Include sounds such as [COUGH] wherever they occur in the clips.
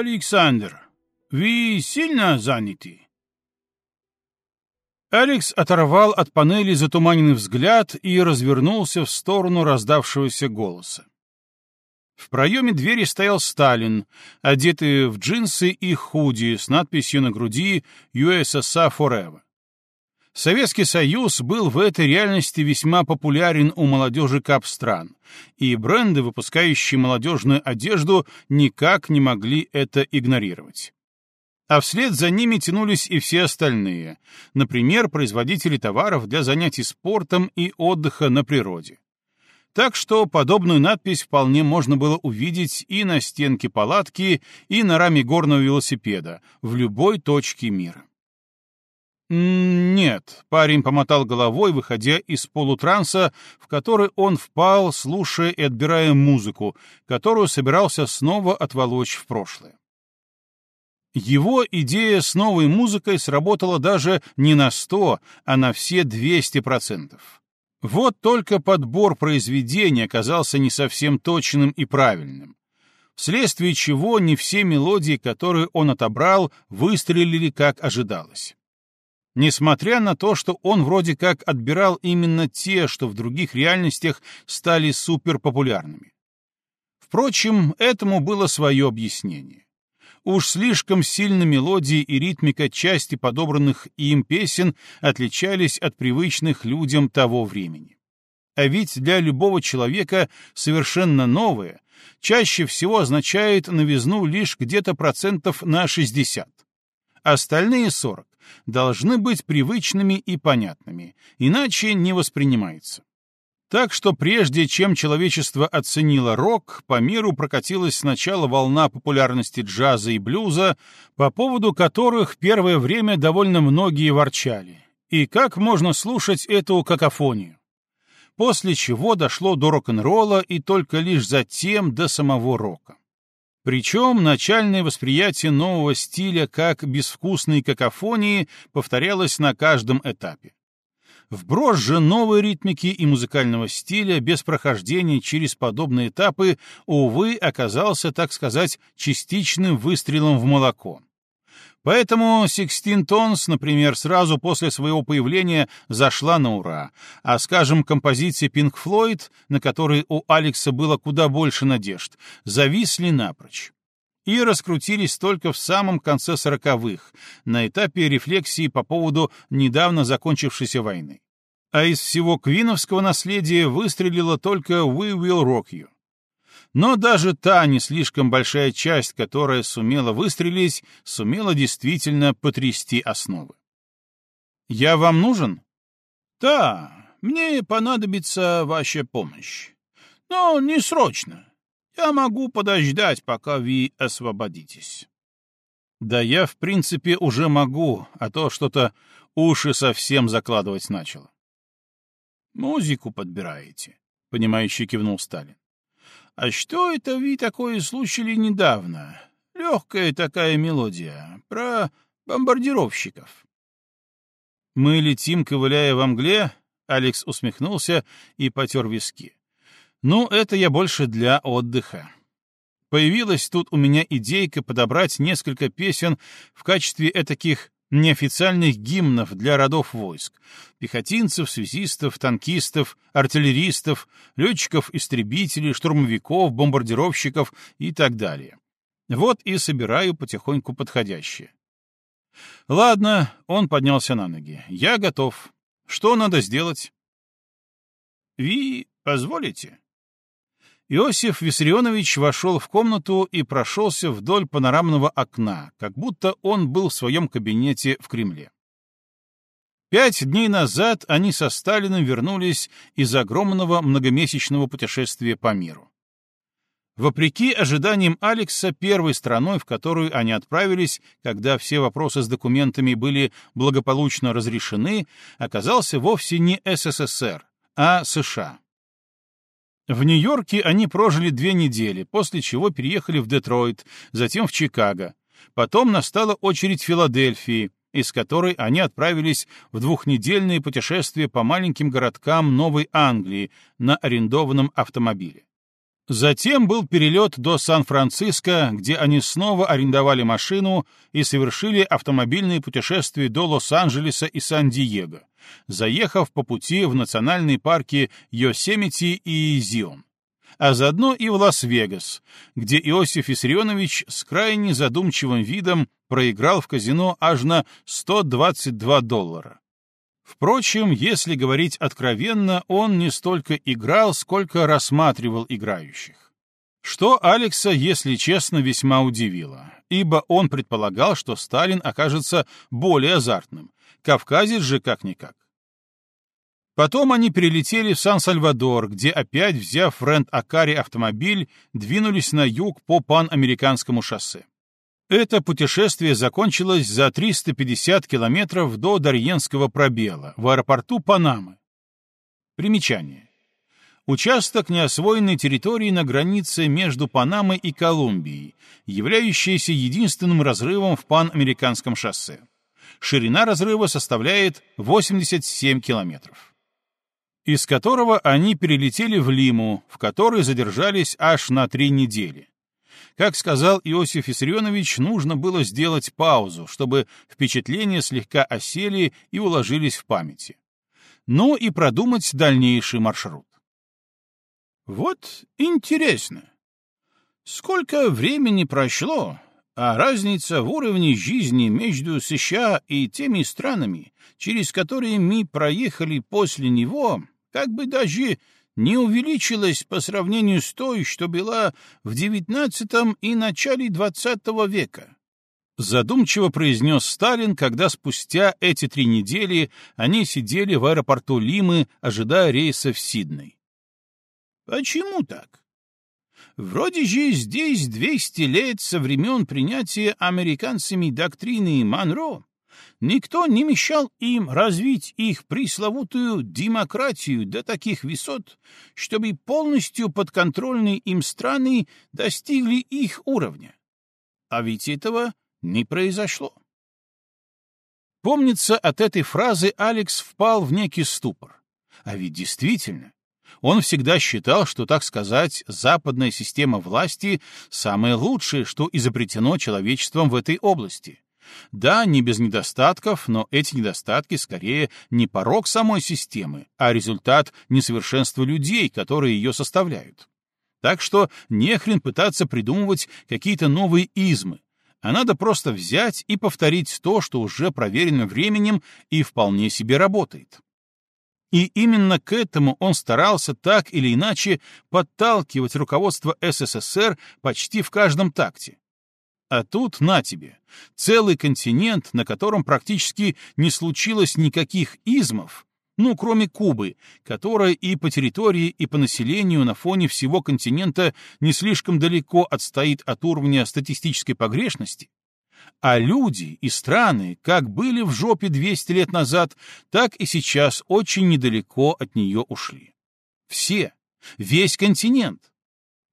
Александр, вы сильно заняты?» Алекс оторвал от панели затуманенный взгляд и развернулся в сторону раздавшегося голоса. В проеме двери стоял Сталин, одетый в джинсы и худи с надписью на груди «USSR Forever». Советский Союз был в этой реальности весьма популярен у молодежи кап-стран, и бренды, выпускающие молодежную одежду, никак не могли это игнорировать. А вслед за ними тянулись и все остальные, например, производители товаров для занятий спортом и отдыха на природе. Так что подобную надпись вполне можно было увидеть и на стенке палатки, и на раме горного велосипеда, в любой точке мира. «Нет», — парень помотал головой, выходя из полутранса, в который он впал, слушая и отбирая музыку, которую собирался снова отволочь в прошлое. Его идея с новой музыкой сработала даже не на сто, а на все двести процентов. Вот только подбор произведения оказался не совсем точным и правильным, вследствие чего не все мелодии, которые он отобрал, выстрелили как ожидалось несмотря на то, что он вроде как отбирал именно те, что в других реальностях стали суперпопулярными. Впрочем, этому было свое объяснение. Уж слишком сильно мелодии и ритмика части подобранных им песен отличались от привычных людям того времени. А ведь для любого человека совершенно новое чаще всего означает новизну лишь где-то процентов на 60. Остальные 40 должны быть привычными и понятными, иначе не воспринимаются. Так что прежде чем человечество оценило рок, по миру прокатилась сначала волна популярности джаза и блюза, по поводу которых первое время довольно многие ворчали. И как можно слушать эту какофонию? После чего дошло до рок-н-ролла и только лишь затем до самого рока. Причем начальное восприятие нового стиля как безвкусной какофонии повторялось на каждом этапе. Вброс же новой ритмики и музыкального стиля без прохождения через подобные этапы, увы, оказался, так сказать, частичным выстрелом в молоко. Поэтому Sixteen Tons, например, сразу после своего появления зашла на ура, а, скажем, композиции Pink Floyd, на которые у Алекса было куда больше надежд, зависли напрочь и раскрутились только в самом конце сороковых, на этапе рефлексии по поводу недавно закончившейся войны. А из всего квиновского наследия выстрелила только «We Will Rock You». Но даже та не слишком большая часть, которая сумела выстрелить, сумела действительно потрясти основы. «Я вам нужен?» «Да, мне понадобится ваша помощь. Но не срочно. Я могу подождать, пока вы освободитесь». «Да я, в принципе, уже могу, а то что-то уши совсем закладывать начало». «Музыку подбираете», — понимающе кивнул Сталин. А что это вы такое слушали недавно? Легкая такая мелодия. Про бомбардировщиков. Мы летим, ковыляя во мгле, Алекс усмехнулся и потер виски. Ну, это я больше для отдыха. Появилась тут у меня идейка подобрать несколько песен в качестве этаких неофициальных гимнов для родов войск — пехотинцев, связистов, танкистов, артиллеристов, летчиков-истребителей, штурмовиков, бомбардировщиков и так далее. Вот и собираю потихоньку подходящее. Ладно, он поднялся на ноги. Я готов. Что надо сделать? Ви позволите? Иосиф Виссарионович вошел в комнату и прошелся вдоль панорамного окна, как будто он был в своем кабинете в Кремле. Пять дней назад они со Сталиным вернулись из огромного многомесячного путешествия по миру. Вопреки ожиданиям Алекса, первой страной, в которую они отправились, когда все вопросы с документами были благополучно разрешены, оказался вовсе не СССР, а США. В Нью-Йорке они прожили две недели, после чего переехали в Детройт, затем в Чикаго. Потом настала очередь Филадельфии, из которой они отправились в двухнедельное путешествие по маленьким городкам Новой Англии на арендованном автомобиле. Затем был перелет до Сан-Франциско, где они снова арендовали машину и совершили автомобильные путешествия до Лос-Анджелеса и Сан-Диего, заехав по пути в национальные парки Йосемити и Зион, а заодно и в Лас-Вегас, где Иосиф Виссарионович с крайне задумчивым видом проиграл в казино аж на 122 доллара. Впрочем, если говорить откровенно, он не столько играл, сколько рассматривал играющих. Что Алекса, если честно, весьма удивило, ибо он предполагал, что Сталин окажется более азартным, кавказец же как-никак. Потом они перелетели в Сан-Сальвадор, где опять, взяв в рент-акаре автомобиль, двинулись на юг по панамериканскому шоссе. Это путешествие закончилось за 350 километров до Дарьенского пробела в аэропорту Панамы. Примечание. Участок неосвоенной территории на границе между Панамой и Колумбией, являющийся единственным разрывом в панамериканском шоссе. Ширина разрыва составляет 87 километров. Из которого они перелетели в Лиму, в которой задержались аж на три недели. Как сказал Иосиф Виссарионович, нужно было сделать паузу, чтобы впечатления слегка осели и уложились в памяти. Ну и продумать дальнейший маршрут. Вот интересно. Сколько времени прошло, а разница в уровне жизни между США и теми странами, через которые мы проехали после него, как бы даже не увеличилась по сравнению с той, что была в XIX и начале XX века. Задумчиво произнес Сталин, когда спустя эти три недели они сидели в аэропорту Лимы, ожидая рейса в Сидней. Почему так? Вроде же здесь 200 лет со времен принятия американцами доктрины Монро никто не мешал им развить их пресловутую демократию до таких высот, чтобы полностью подконтрольные им страны достигли их уровня. А ведь этого не произошло. Помнится, от этой фразы Алекс впал в некий ступор. А ведь действительно, он всегда считал, что, так сказать, западная система власти — самое лучшее, что изобретено человечеством в этой области. Да, не без недостатков, но эти недостатки скорее не порог самой системы, а результат несовершенства людей, которые ее составляют. Так что не хрен пытаться придумывать какие-то новые измы, а надо просто взять и повторить то, что уже проверено временем и вполне себе работает. И именно к этому он старался так или иначе подталкивать руководство СССР почти в каждом такте. А тут на тебе, целый континент, на котором практически не случилось никаких измов, ну, кроме Кубы, которая и по территории, и по населению на фоне всего континента не слишком далеко отстоит от уровня статистической погрешности, а люди и страны как были в жопе 200 лет назад, так и сейчас очень недалеко от нее ушли. Все, весь континент.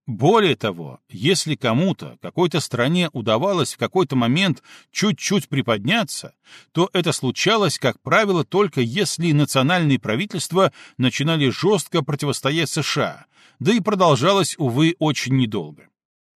Более того, если кому-то, какой-то стране удавалось в какой-то момент чуть-чуть приподняться, то это случалось, как правило, только если национальные правительства начинали жестко противостоять США, да и продолжалось, увы, очень недолго.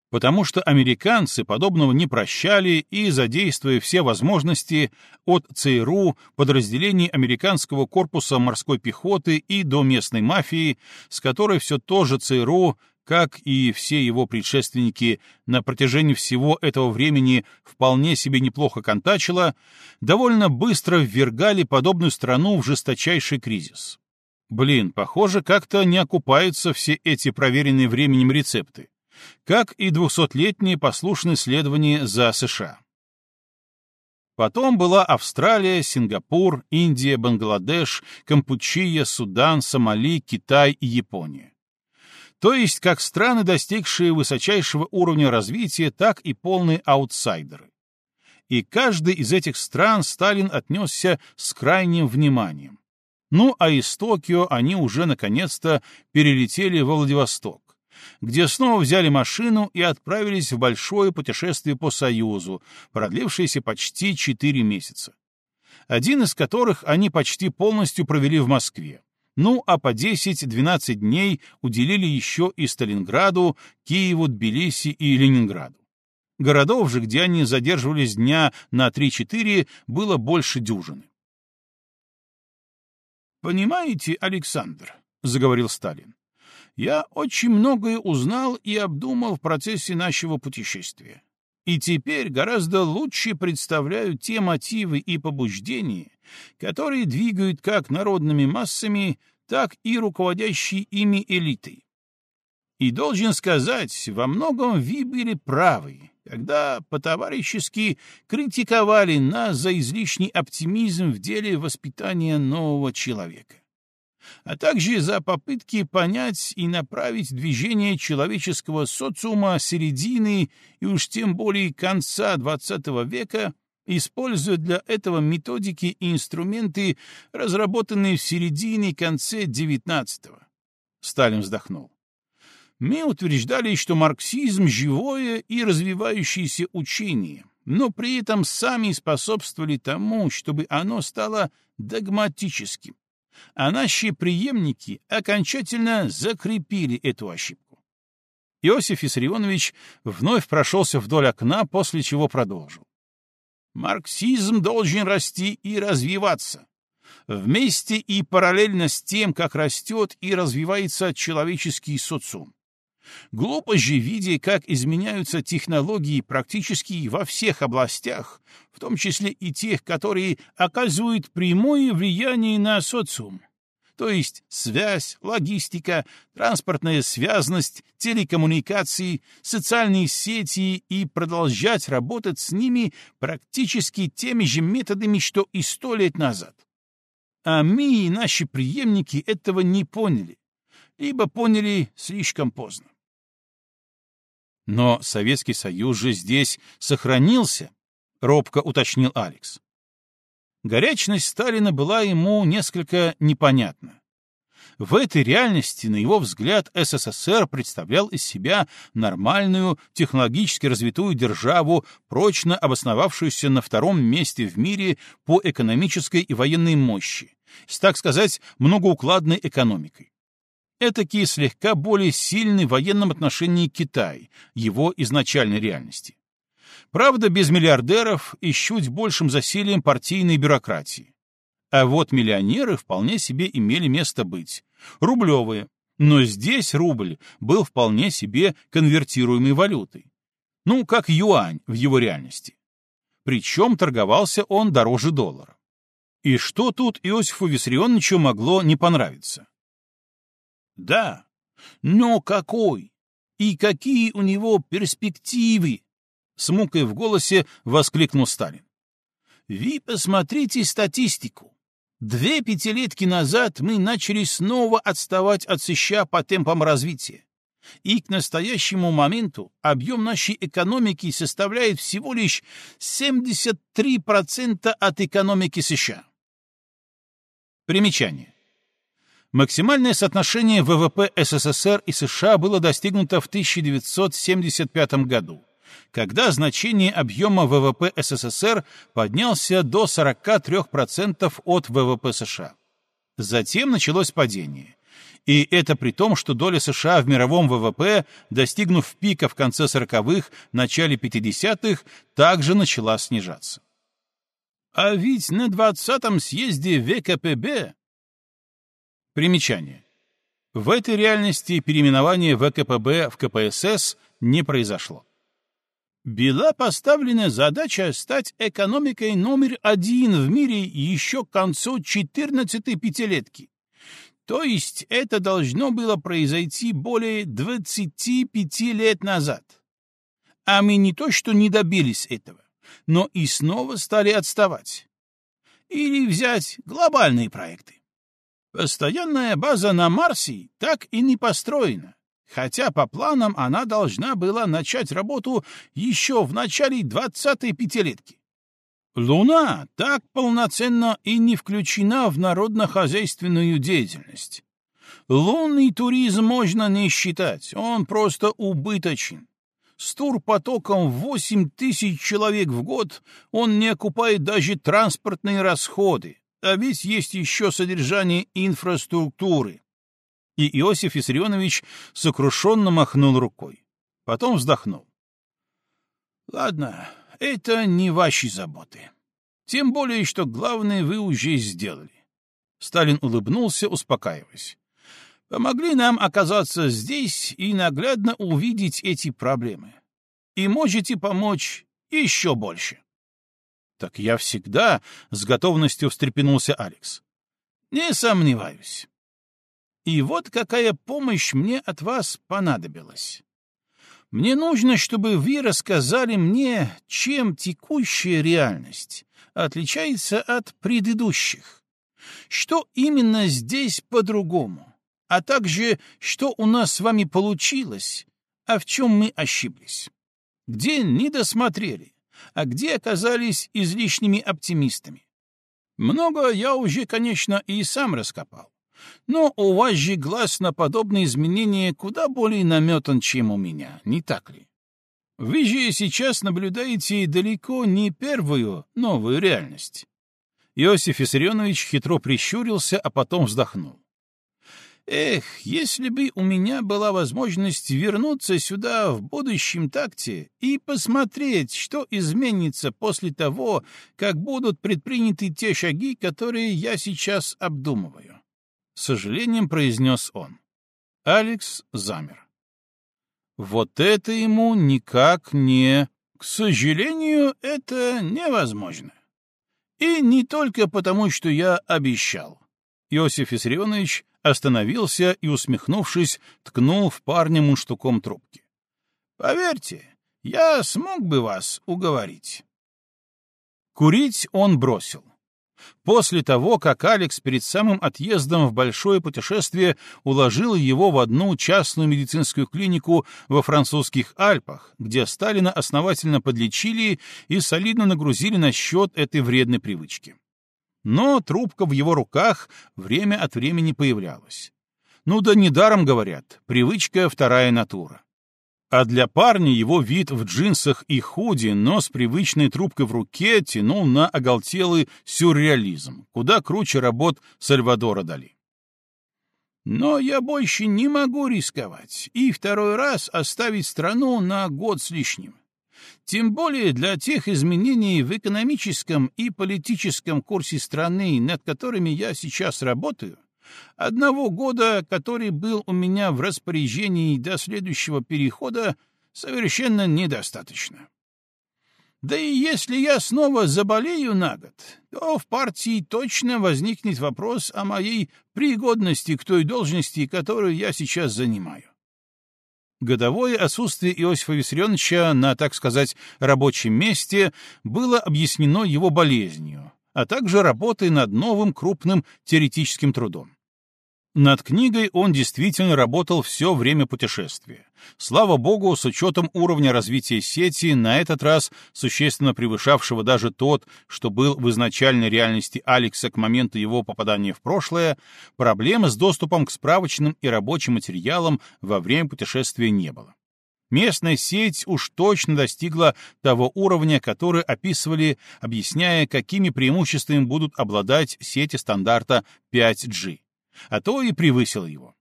Потому что американцы подобного не прощали и, задействуя все возможности от ЦРУ, подразделений американского корпуса морской пехоты и до местной мафии, с которой все тоже ЦРУ как и все его предшественники на протяжении всего этого времени вполне себе неплохо контачило, довольно быстро ввергали подобную страну в жесточайший кризис. Блин, похоже, как-то не окупаются все эти проверенные временем рецепты, как и двухсотлетние послушные следования за США. Потом была Австралия, Сингапур, Индия, Бангладеш, Кампучия, Судан, Сомали, Китай и Япония то есть как страны, достигшие высочайшего уровня развития, так и полные аутсайдеры. И каждый из этих стран Сталин отнесся с крайним вниманием. Ну а из Токио они уже наконец-то перелетели во Владивосток, где снова взяли машину и отправились в большое путешествие по Союзу, продлившееся почти четыре месяца. Один из которых они почти полностью провели в Москве ну а по 10-12 дней уделили еще и Сталинграду, Киеву, Тбилиси и Ленинграду. Городов же, где они задерживались дня на 3-4, было больше дюжины. «Понимаете, Александр», — заговорил Сталин, — «я очень многое узнал и обдумал в процессе нашего путешествия. И теперь гораздо лучше представляю те мотивы и побуждения, которые двигают как народными массами, так и руководящей ими элитой. И должен сказать, во многом вы были правы, когда по-товарищески критиковали нас за излишний оптимизм в деле воспитания нового человека а также за попытки понять и направить движение человеческого социума середины и уж тем более конца XX века, используя для этого методики и инструменты, разработанные в середине и конце XIX. Сталин вздохнул. Мы утверждали, что марксизм — живое и развивающееся учение, но при этом сами способствовали тому, чтобы оно стало догматическим а наши преемники окончательно закрепили эту ошибку. Иосиф Виссарионович вновь прошелся вдоль окна, после чего продолжил. Марксизм должен расти и развиваться. Вместе и параллельно с тем, как растет и развивается человеческий социум. Глупо же, видя, как изменяются технологии практически во всех областях, в том числе и тех, которые оказывают прямое влияние на социум, то есть связь, логистика, транспортная связность, телекоммуникации, социальные сети и продолжать работать с ними практически теми же методами, что и сто лет назад. А мы и наши преемники этого не поняли, либо поняли слишком поздно. Но Советский Союз же здесь сохранился, робко уточнил Алекс. Горячность Сталина была ему несколько непонятна. В этой реальности, на его взгляд, СССР представлял из себя нормальную, технологически развитую державу, прочно обосновавшуюся на втором месте в мире по экономической и военной мощи, с, так сказать, многоукладной экономикой этакий слегка более сильный в военном отношении Китай, его изначальной реальности. Правда, без миллиардеров и чуть большим засилием партийной бюрократии. А вот миллионеры вполне себе имели место быть. Рублевые. Но здесь рубль был вполне себе конвертируемой валютой. Ну, как юань в его реальности. Причем торговался он дороже доллара. И что тут Иосифу Виссарионовичу могло не понравиться? Да, но какой? И какие у него перспективы? С мукой в голосе воскликнул Сталин. Вы посмотрите статистику. Две пятилетки назад мы начали снова отставать от США по темпам развития. И к настоящему моменту объем нашей экономики составляет всего лишь 73% от экономики США. Примечание. Максимальное соотношение ВВП СССР и США было достигнуто в 1975 году, когда значение объема ВВП СССР поднялся до 43% от ВВП США. Затем началось падение. И это при том, что доля США в мировом ВВП, достигнув пика в конце 40-х, начале 50-х, также начала снижаться. А ведь на 20-м съезде ВКПБ Примечание. В этой реальности переименование ВКПБ в КПСС не произошло. Была поставлена задача стать экономикой номер один в мире еще к концу 14-й пятилетки. То есть это должно было произойти более 25 лет назад. А мы не то что не добились этого, но и снова стали отставать. Или взять глобальные проекты. Постоянная база на Марсе так и не построена, хотя по планам она должна была начать работу еще в начале двадцатой пятилетки. Луна так полноценно и не включена в народно-хозяйственную деятельность. Лунный туризм можно не считать, он просто убыточен. С турпотоком 8 тысяч человек в год он не окупает даже транспортные расходы, а ведь есть еще содержание инфраструктуры. И Иосиф Виссарионович сокрушенно махнул рукой. Потом вздохнул. Ладно, это не ваши заботы. Тем более, что главное вы уже сделали. Сталин улыбнулся, успокаиваясь. Помогли нам оказаться здесь и наглядно увидеть эти проблемы. И можете помочь еще больше. Так я всегда с готовностью встрепенулся Алекс. Не сомневаюсь. И вот какая помощь мне от вас понадобилась. Мне нужно, чтобы вы рассказали мне, чем текущая реальность отличается от предыдущих. Что именно здесь по-другому, а также что у нас с вами получилось, а в чем мы ошиблись. Где не досмотрели, а где оказались излишними оптимистами. Много я уже, конечно, и сам раскопал. Но у вас же глаз на подобные изменения куда более наметан, чем у меня, не так ли? Вы же сейчас наблюдаете далеко не первую новую реальность. Иосиф Виссарионович хитро прищурился, а потом вздохнул. Эх, если бы у меня была возможность вернуться сюда в будущем такте и посмотреть, что изменится после того, как будут предприняты те шаги, которые я сейчас обдумываю. С сожалением произнес он. Алекс замер. Вот это ему никак не... К сожалению, это невозможно. И не только потому, что я обещал. Иосиф Виссарионович остановился и, усмехнувшись, ткнул в парня мундштуком трубки. «Поверьте, я смог бы вас уговорить». Курить он бросил. После того, как Алекс перед самым отъездом в большое путешествие уложил его в одну частную медицинскую клинику во французских Альпах, где Сталина основательно подлечили и солидно нагрузили на счет этой вредной привычки но трубка в его руках время от времени появлялась. Ну да недаром говорят, привычка — вторая натура. А для парня его вид в джинсах и худи, но с привычной трубкой в руке тянул на оголтелый сюрреализм, куда круче работ Сальвадора Дали. Но я больше не могу рисковать и второй раз оставить страну на год с лишним. Тем более для тех изменений в экономическом и политическом курсе страны, над которыми я сейчас работаю, одного года, который был у меня в распоряжении до следующего перехода, совершенно недостаточно. Да и если я снова заболею на год, то в партии точно возникнет вопрос о моей пригодности к той должности, которую я сейчас занимаю. Годовое отсутствие Иосифа Виссарионовича на, так сказать, рабочем месте было объяснено его болезнью, а также работой над новым крупным теоретическим трудом. Над книгой он действительно работал все время путешествия. Слава богу, с учетом уровня развития сети, на этот раз существенно превышавшего даже тот, что был в изначальной реальности Алекса к моменту его попадания в прошлое, проблемы с доступом к справочным и рабочим материалам во время путешествия не было. Местная сеть уж точно достигла того уровня, который описывали, объясняя, какими преимуществами будут обладать сети стандарта 5G а то и превысил его.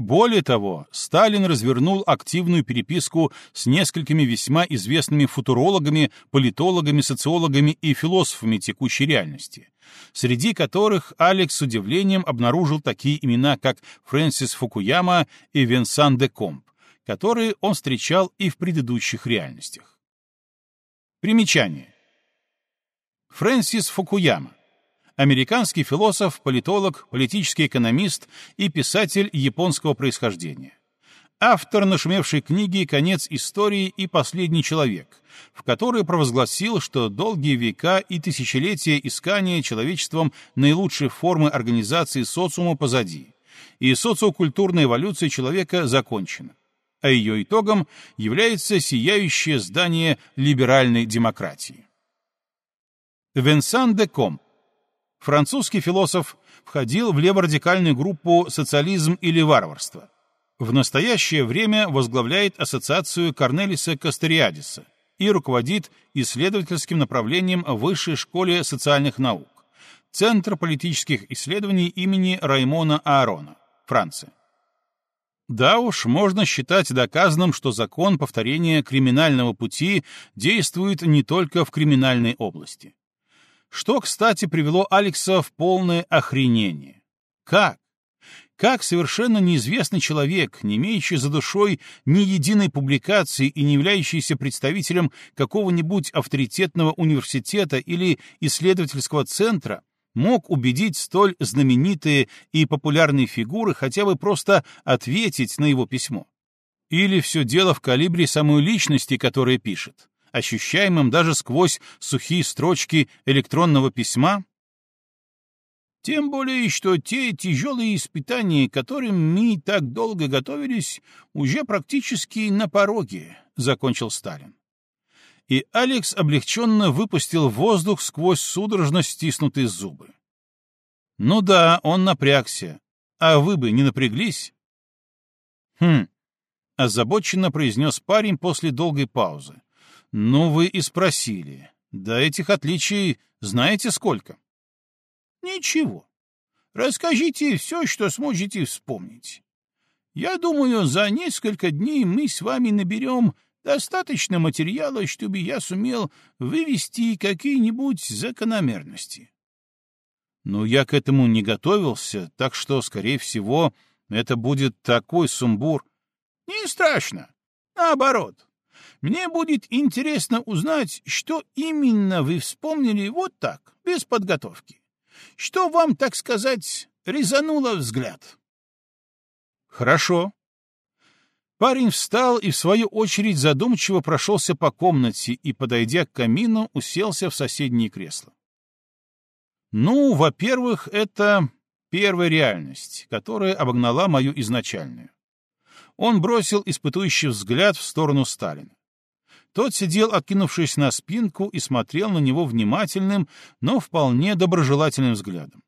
Более того, Сталин развернул активную переписку с несколькими весьма известными футурологами, политологами, социологами и философами текущей реальности, среди которых Алекс с удивлением обнаружил такие имена, как Фрэнсис Фукуяма и Венсан де Комп, которые он встречал и в предыдущих реальностях. Примечание. Фрэнсис Фукуяма американский философ, политолог, политический экономист и писатель японского происхождения. Автор нашумевшей книги «Конец истории» и «Последний человек», в которой провозгласил, что долгие века и тысячелетия искания человечеством наилучшей формы организации социума позади, и социокультурная эволюция человека закончена а ее итогом является сияющее здание либеральной демократии. Венсан де Комп Французский философ входил в леворадикальную группу «Социализм или варварство». В настоящее время возглавляет ассоциацию Корнелиса Кастериадиса и руководит исследовательским направлением в Высшей школе социальных наук, Центр политических исследований имени Раймона Аарона, Франция. Да уж, можно считать доказанным, что закон повторения криминального пути действует не только в криминальной области. Что, кстати, привело Алекса в полное охренение. Как? Как совершенно неизвестный человек, не имеющий за душой ни единой публикации и не являющийся представителем какого-нибудь авторитетного университета или исследовательского центра, мог убедить столь знаменитые и популярные фигуры хотя бы просто ответить на его письмо? Или все дело в калибре самой личности, которая пишет, ощущаемом даже сквозь сухие строчки электронного письма? Тем более, что те тяжелые испытания, которым мы так долго готовились, уже практически на пороге, — закончил Сталин. И Алекс облегченно выпустил воздух сквозь судорожно стиснутые зубы. Ну да, он напрягся. А вы бы не напряглись? Хм, озабоченно произнес парень после долгой паузы. Ну вы и спросили. Да этих отличий знаете сколько? Ничего. Расскажите все, что сможете вспомнить. Я думаю, за несколько дней мы с вами наберем достаточно материала, чтобы я сумел вывести какие-нибудь закономерности. Но я к этому не готовился, так что, скорее всего, это будет такой сумбур. Не страшно. Наоборот. Мне будет интересно узнать, что именно вы вспомнили вот так, без подготовки. Что вам, так сказать, резануло взгляд? Хорошо. Парень встал и, в свою очередь, задумчиво прошелся по комнате и, подойдя к камину, уселся в соседнее кресло. Ну, во-первых, это первая реальность, которая обогнала мою изначальную. Он бросил испытующий взгляд в сторону Сталина. Тот сидел, откинувшись на спинку, и смотрел на него внимательным, но вполне доброжелательным взглядом.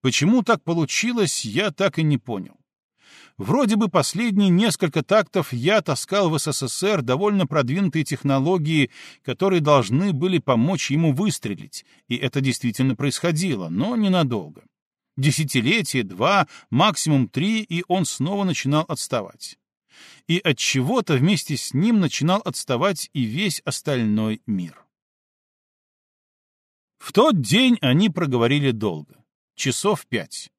Почему так получилось, я так и не понял. Вроде бы последние несколько тактов я таскал в СССР довольно продвинутые технологии, которые должны были помочь ему выстрелить, и это действительно происходило, но ненадолго. Десятилетие, два, максимум три, и он снова начинал отставать и от чего-то вместе с ним начинал отставать и весь остальной мир. В тот день они проговорили долго, часов пять.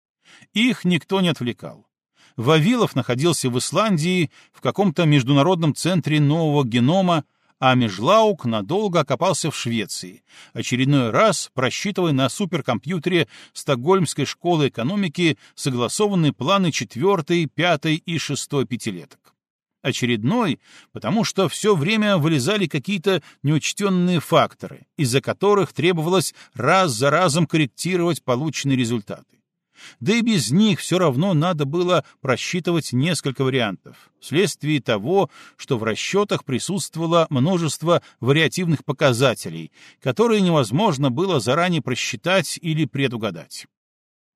Их никто не отвлекал. Вавилов находился в Исландии, в каком-то международном центре нового генома, а Межлаук надолго окопался в Швеции, очередной раз просчитывая на суперкомпьютере Стокгольмской школы экономики согласованные планы четвертой, пятой и шестой пятилеток. Очередной, потому что все время вылезали какие-то неучтенные факторы, из-за которых требовалось раз за разом корректировать полученные результаты. Да и без них все равно надо было просчитывать несколько вариантов, вследствие того, что в расчетах присутствовало множество вариативных показателей, которые невозможно было заранее просчитать или предугадать.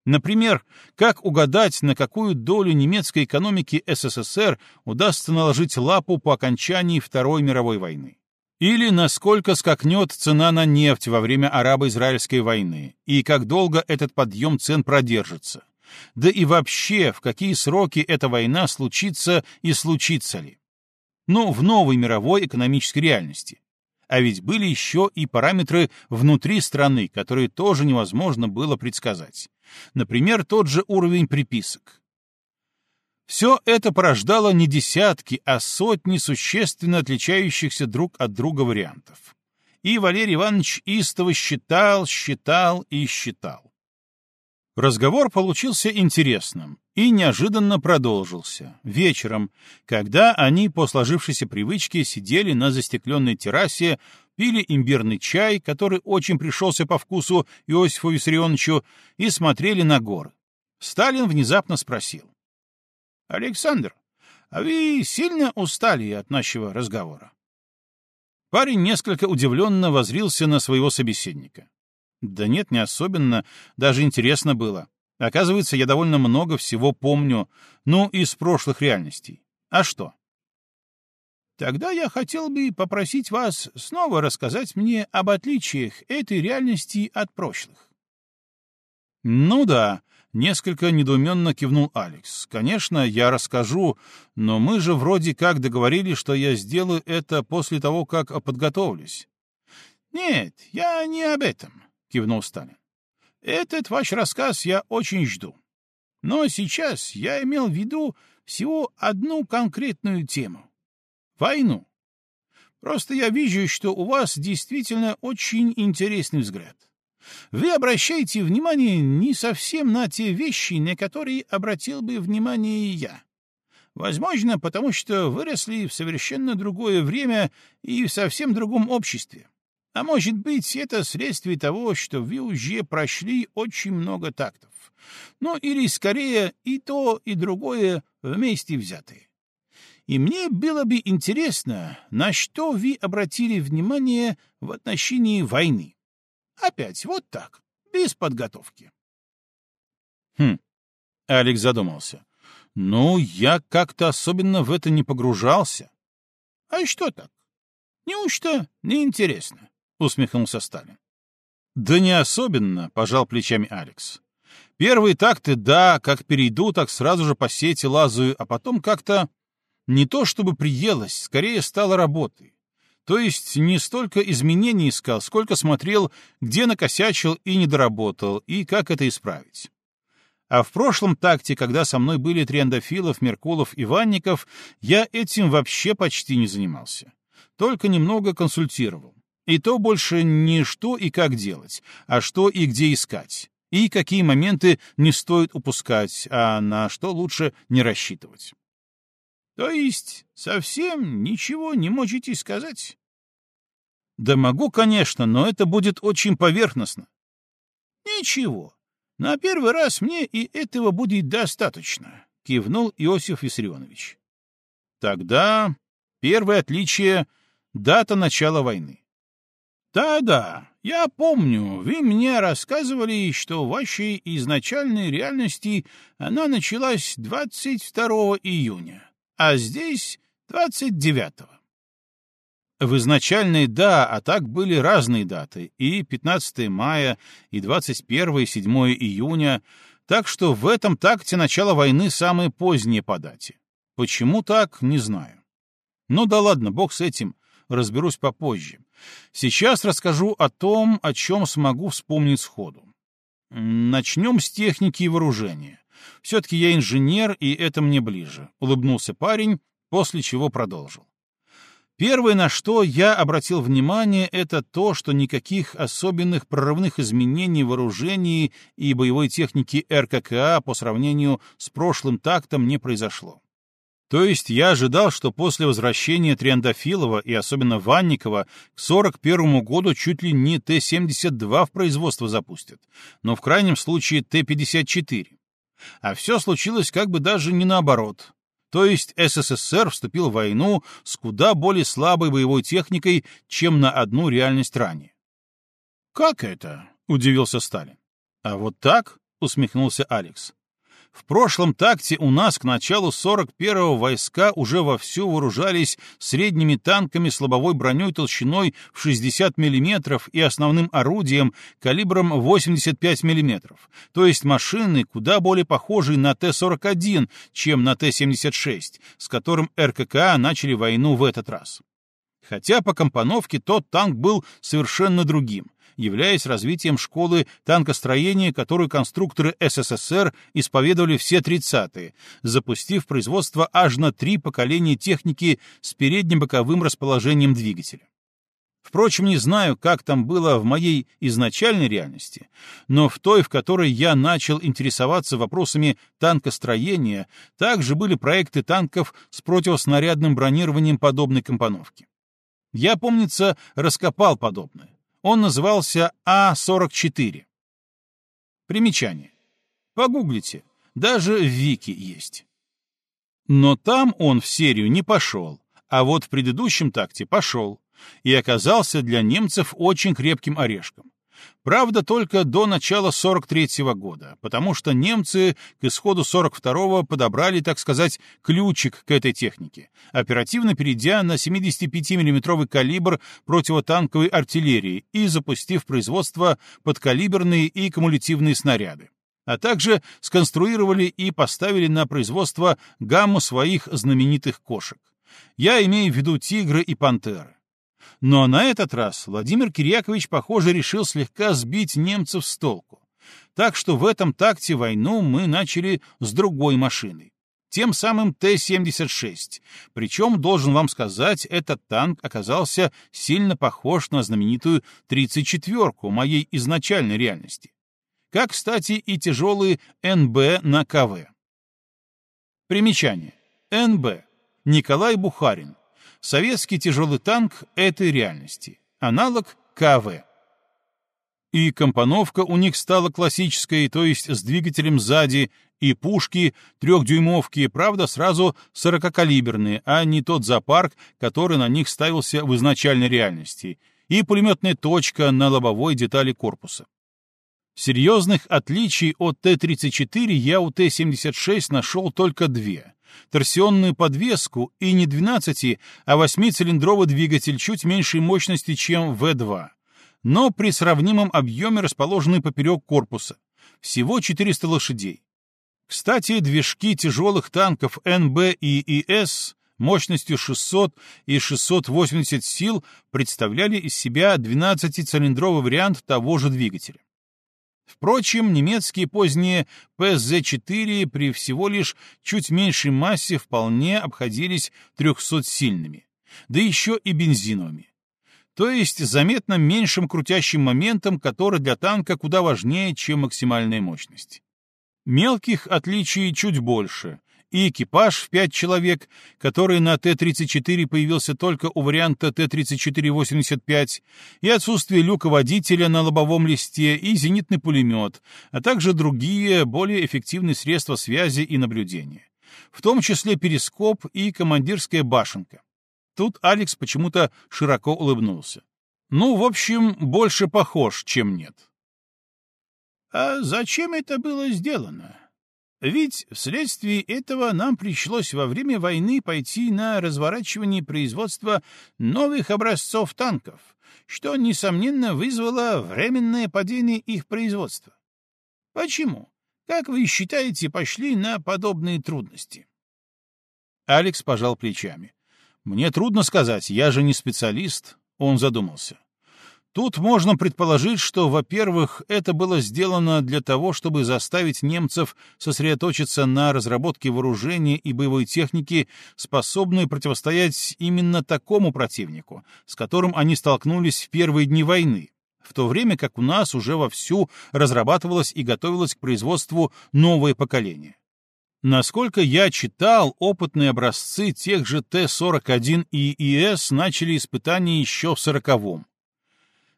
Например, как угадать, на какую долю немецкой экономики СССР удастся наложить лапу по окончании Второй мировой войны? Или насколько скакнет цена на нефть во время арабо-израильской войны, и как долго этот подъем цен продержится? Да и вообще, в какие сроки эта война случится и случится ли? Ну, в новой мировой экономической реальности. А ведь были еще и параметры внутри страны, которые тоже невозможно было предсказать. Например, тот же уровень приписок. Все это порождало не десятки, а сотни существенно отличающихся друг от друга вариантов. И Валерий Иванович истово считал, считал и считал. Разговор получился интересным и неожиданно продолжился. Вечером, когда они по сложившейся привычке сидели на застекленной террасе, пили имбирный чай, который очень пришелся по вкусу Иосифу Виссарионовичу, и смотрели на горы. Сталин внезапно спросил. — Александр, а вы сильно устали от нашего разговора? Парень несколько удивленно возрился на своего собеседника. Да нет, не особенно, даже интересно было. Оказывается, я довольно много всего помню, ну, из прошлых реальностей. А что? Тогда я хотел бы попросить вас снова рассказать мне об отличиях этой реальности от прошлых. Ну да, несколько недоуменно кивнул Алекс. Конечно, я расскажу, но мы же вроде как договорились, что я сделаю это после того, как подготовлюсь. Нет, я не об этом, кивнул Сталин. Этот ваш рассказ я очень жду. Но сейчас я имел в виду всего одну конкретную тему — войну. Просто я вижу, что у вас действительно очень интересный взгляд. Вы обращаете внимание не совсем на те вещи, на которые обратил бы внимание я. Возможно, потому что выросли в совершенно другое время и в совсем другом обществе. А может быть, это следствие того, что вы уже прошли очень много тактов. Ну, или, скорее, и то, и другое вместе взятые. И мне было бы интересно, на что вы обратили внимание в отношении войны. Опять вот так, без подготовки. Хм, Алекс задумался. Ну, я как-то особенно в это не погружался. А что так? Неужто неинтересно? — усмехнулся Сталин. «Да не особенно», — пожал плечами Алекс. «Первые такты, да, как перейду, так сразу же по сети лазаю, а потом как-то не то чтобы приелось, скорее стало работой. То есть не столько изменений искал, сколько смотрел, где накосячил и недоработал, и как это исправить. А в прошлом такте, когда со мной были Триандафилов, Меркулов и Ванников, я этим вообще почти не занимался. Только немного консультировал. И то больше не что и как делать, а что и где искать, и какие моменты не стоит упускать, а на что лучше не рассчитывать. То есть совсем ничего не можете сказать? Да могу, конечно, но это будет очень поверхностно. Ничего. На первый раз мне и этого будет достаточно, кивнул Иосиф Виссарионович. Тогда первое отличие — дата начала войны. Да-да, я помню, вы мне рассказывали, что в вашей изначальной реальности она началась 22 июня, а здесь 29 В изначальной — да, а так были разные даты, и 15 мая, и 21 и 7 июня, так что в этом такте начало войны самое позднее по дате. Почему так, не знаю. Ну да ладно, бог с этим, разберусь попозже. Сейчас расскажу о том, о чем смогу вспомнить сходу. Начнем с техники и вооружения. Все-таки я инженер, и это мне ближе. Улыбнулся парень, после чего продолжил. Первое, на что я обратил внимание, это то, что никаких особенных прорывных изменений в вооружении и боевой технике РККА по сравнению с прошлым тактом не произошло. То есть я ожидал, что после возвращения Триандафилова и особенно Ванникова к 41 году чуть ли не Т-72 в производство запустят, но в крайнем случае Т-54. А все случилось как бы даже не наоборот. То есть СССР вступил в войну с куда более слабой боевой техникой, чем на одну реальность ранее. «Как это?» — удивился Сталин. «А вот так?» — усмехнулся Алекс. В прошлом такте у нас к началу 41-го войска уже вовсю вооружались средними танками с лобовой броней толщиной в 60 мм и основным орудием калибром 85 мм, то есть машины куда более похожие на Т-41, чем на Т-76, с которым РККА начали войну в этот раз. Хотя по компоновке тот танк был совершенно другим являясь развитием школы танкостроения, которую конструкторы СССР исповедовали все 30-е, запустив производство аж на три поколения техники с передним боковым расположением двигателя. Впрочем, не знаю, как там было в моей изначальной реальности, но в той, в которой я начал интересоваться вопросами танкостроения, также были проекты танков с противоснарядным бронированием подобной компоновки. Я, помнится, раскопал подобное. Он назывался А-44. Примечание. Погуглите, даже в Вики есть. Но там он в серию не пошел, а вот в предыдущем такте пошел и оказался для немцев очень крепким орешком. Правда, только до начала 43-го года, потому что немцы к исходу 42-го подобрали, так сказать, ключик к этой технике, оперативно перейдя на 75 миллиметровый калибр противотанковой артиллерии и запустив производство подкалиберные и кумулятивные снаряды. а также сконструировали и поставили на производство гамму своих знаменитых кошек. Я имею в виду тигры и пантеры. Но на этот раз Владимир Кирьякович, похоже, решил слегка сбить немцев с толку. Так что в этом такте войну мы начали с другой машиной. Тем самым Т-76. Причем, должен вам сказать, этот танк оказался сильно похож на знаменитую 34-ку моей изначальной реальности. Как, кстати, и тяжелый НБ на КВ. Примечание. НБ. Николай Бухарин. Советский тяжелый танк этой реальности. Аналог КВ. И компоновка у них стала классической, то есть с двигателем сзади, и пушки трехдюймовки, правда, сразу сорокакалиберные, а не тот зоопарк, который на них ставился в изначальной реальности, и пулеметная точка на лобовой детали корпуса. Серьезных отличий от Т-34 я у Т-76 нашел только две торсионную подвеску и не 12, а 8-цилиндровый двигатель чуть меньшей мощности, чем В2, но при сравнимом объеме расположенный поперек корпуса. Всего 400 лошадей. Кстати, движки тяжелых танков НБ и ИС мощностью 600 и 680 сил представляли из себя 12-цилиндровый вариант того же двигателя. Впрочем, немецкие поздние ПЗ-4 при всего лишь чуть меньшей массе вполне обходились 300-сильными, да еще и бензиновыми. То есть заметно меньшим крутящим моментом, который для танка куда важнее, чем максимальная мощность. Мелких отличий чуть больше, и экипаж в пять человек, который на Т-34 появился только у варианта Т-34-85, и отсутствие люка водителя на лобовом листе, и зенитный пулемет, а также другие, более эффективные средства связи и наблюдения, в том числе перископ и командирская башенка. Тут Алекс почему-то широко улыбнулся. Ну, в общем, больше похож, чем нет. «А зачем это было сделано?» Ведь вследствие этого нам пришлось во время войны пойти на разворачивание производства новых образцов танков, что, несомненно, вызвало временное падение их производства. Почему? Как вы считаете, пошли на подобные трудности? Алекс пожал плечами. Мне трудно сказать, я же не специалист. Он задумался. Тут можно предположить, что, во-первых, это было сделано для того, чтобы заставить немцев сосредоточиться на разработке вооружения и боевой техники, способной противостоять именно такому противнику, с которым они столкнулись в первые дни войны, в то время как у нас уже вовсю разрабатывалось и готовилось к производству новое поколение. Насколько я читал, опытные образцы тех же Т-41 и ИС начали испытания еще в сороковом.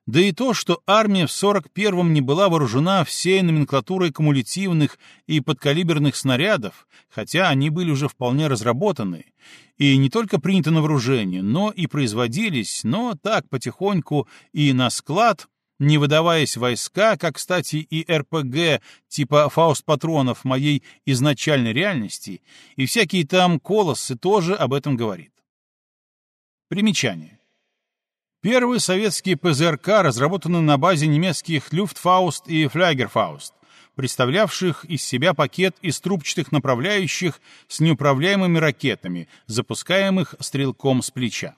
Да и то, что армия в 41-м не была вооружена всей номенклатурой кумулятивных и подкалиберных снарядов, хотя они были уже вполне разработаны, и не только приняты на вооружение, но и производились, но так потихоньку и на склад, не выдаваясь войска, как, кстати, и РПГ типа фауст-патронов моей изначальной реальности, и всякие там колоссы тоже об этом говорит. Примечание. Первый советский ПЗРК разработаны на базе немецких Люфтфауст и Флягерфауст, представлявших из себя пакет из трубчатых направляющих с неуправляемыми ракетами, запускаемых стрелком с плеча.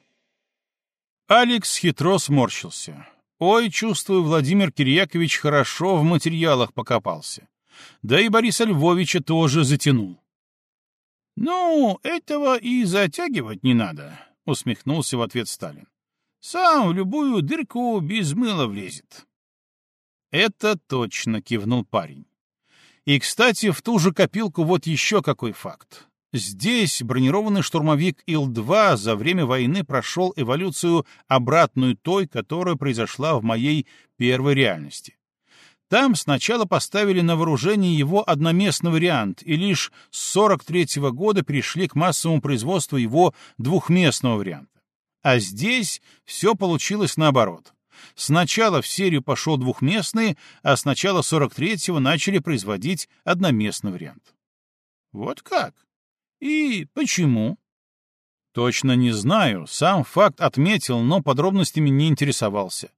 Алекс хитро сморщился. Ой, чувствую, Владимир Кирьякович хорошо в материалах покопался. Да и Бориса Львовича тоже затянул. «Ну, этого и затягивать не надо», — усмехнулся в ответ Сталин. Сам в любую дырку без мыла влезет. Это точно, кивнул парень. И, кстати, в ту же копилку вот еще какой факт. Здесь бронированный штурмовик Ил-2 за время войны прошел эволюцию обратную той, которая произошла в моей первой реальности. Там сначала поставили на вооружение его одноместный вариант, и лишь с 43 -го года перешли к массовому производству его двухместного варианта. А здесь все получилось наоборот. Сначала в серию пошел двухместный, а с начала 43-го начали производить одноместный вариант. Вот как? И почему? Точно не знаю, сам факт отметил, но подробностями не интересовался.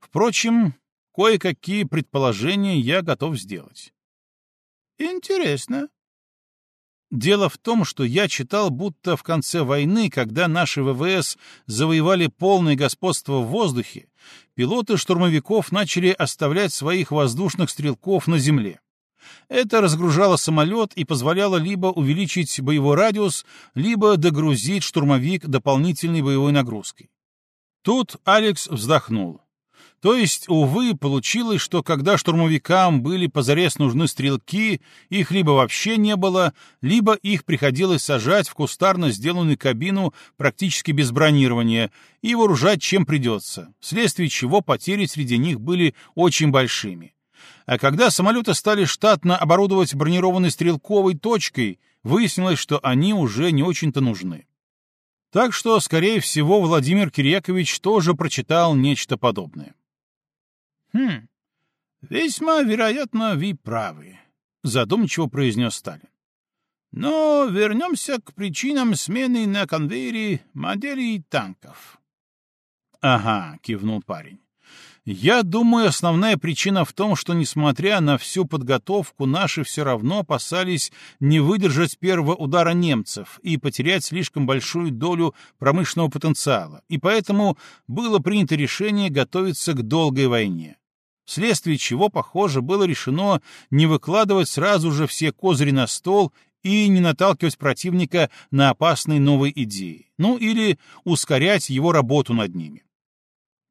Впрочем, кое-какие предположения я готов сделать. Интересно. Дело в том, что я читал, будто в конце войны, когда наши ВВС завоевали полное господство в воздухе, пилоты штурмовиков начали оставлять своих воздушных стрелков на земле. Это разгружало самолет и позволяло либо увеличить боевой радиус, либо догрузить штурмовик дополнительной боевой нагрузкой. Тут Алекс вздохнул. То есть, увы, получилось, что когда штурмовикам были позарез нужны стрелки, их либо вообще не было, либо их приходилось сажать в кустарно сделанную кабину практически без бронирования и вооружать чем придется, вследствие чего потери среди них были очень большими. А когда самолеты стали штатно оборудовать бронированной стрелковой точкой, выяснилось, что они уже не очень-то нужны. Так что, скорее всего, Владимир Кирьякович тоже прочитал нечто подобное. «Хм, весьма вероятно, вы правы», — задумчиво произнес Сталин. «Но вернемся к причинам смены на конвейере моделей танков». «Ага», — кивнул парень. Я думаю, основная причина в том, что, несмотря на всю подготовку, наши все равно опасались не выдержать первого удара немцев и потерять слишком большую долю промышленного потенциала, и поэтому было принято решение готовиться к долгой войне. Вследствие чего, похоже, было решено не выкладывать сразу же все козыри на стол и не наталкивать противника на опасные новые идеи, ну или ускорять его работу над ними.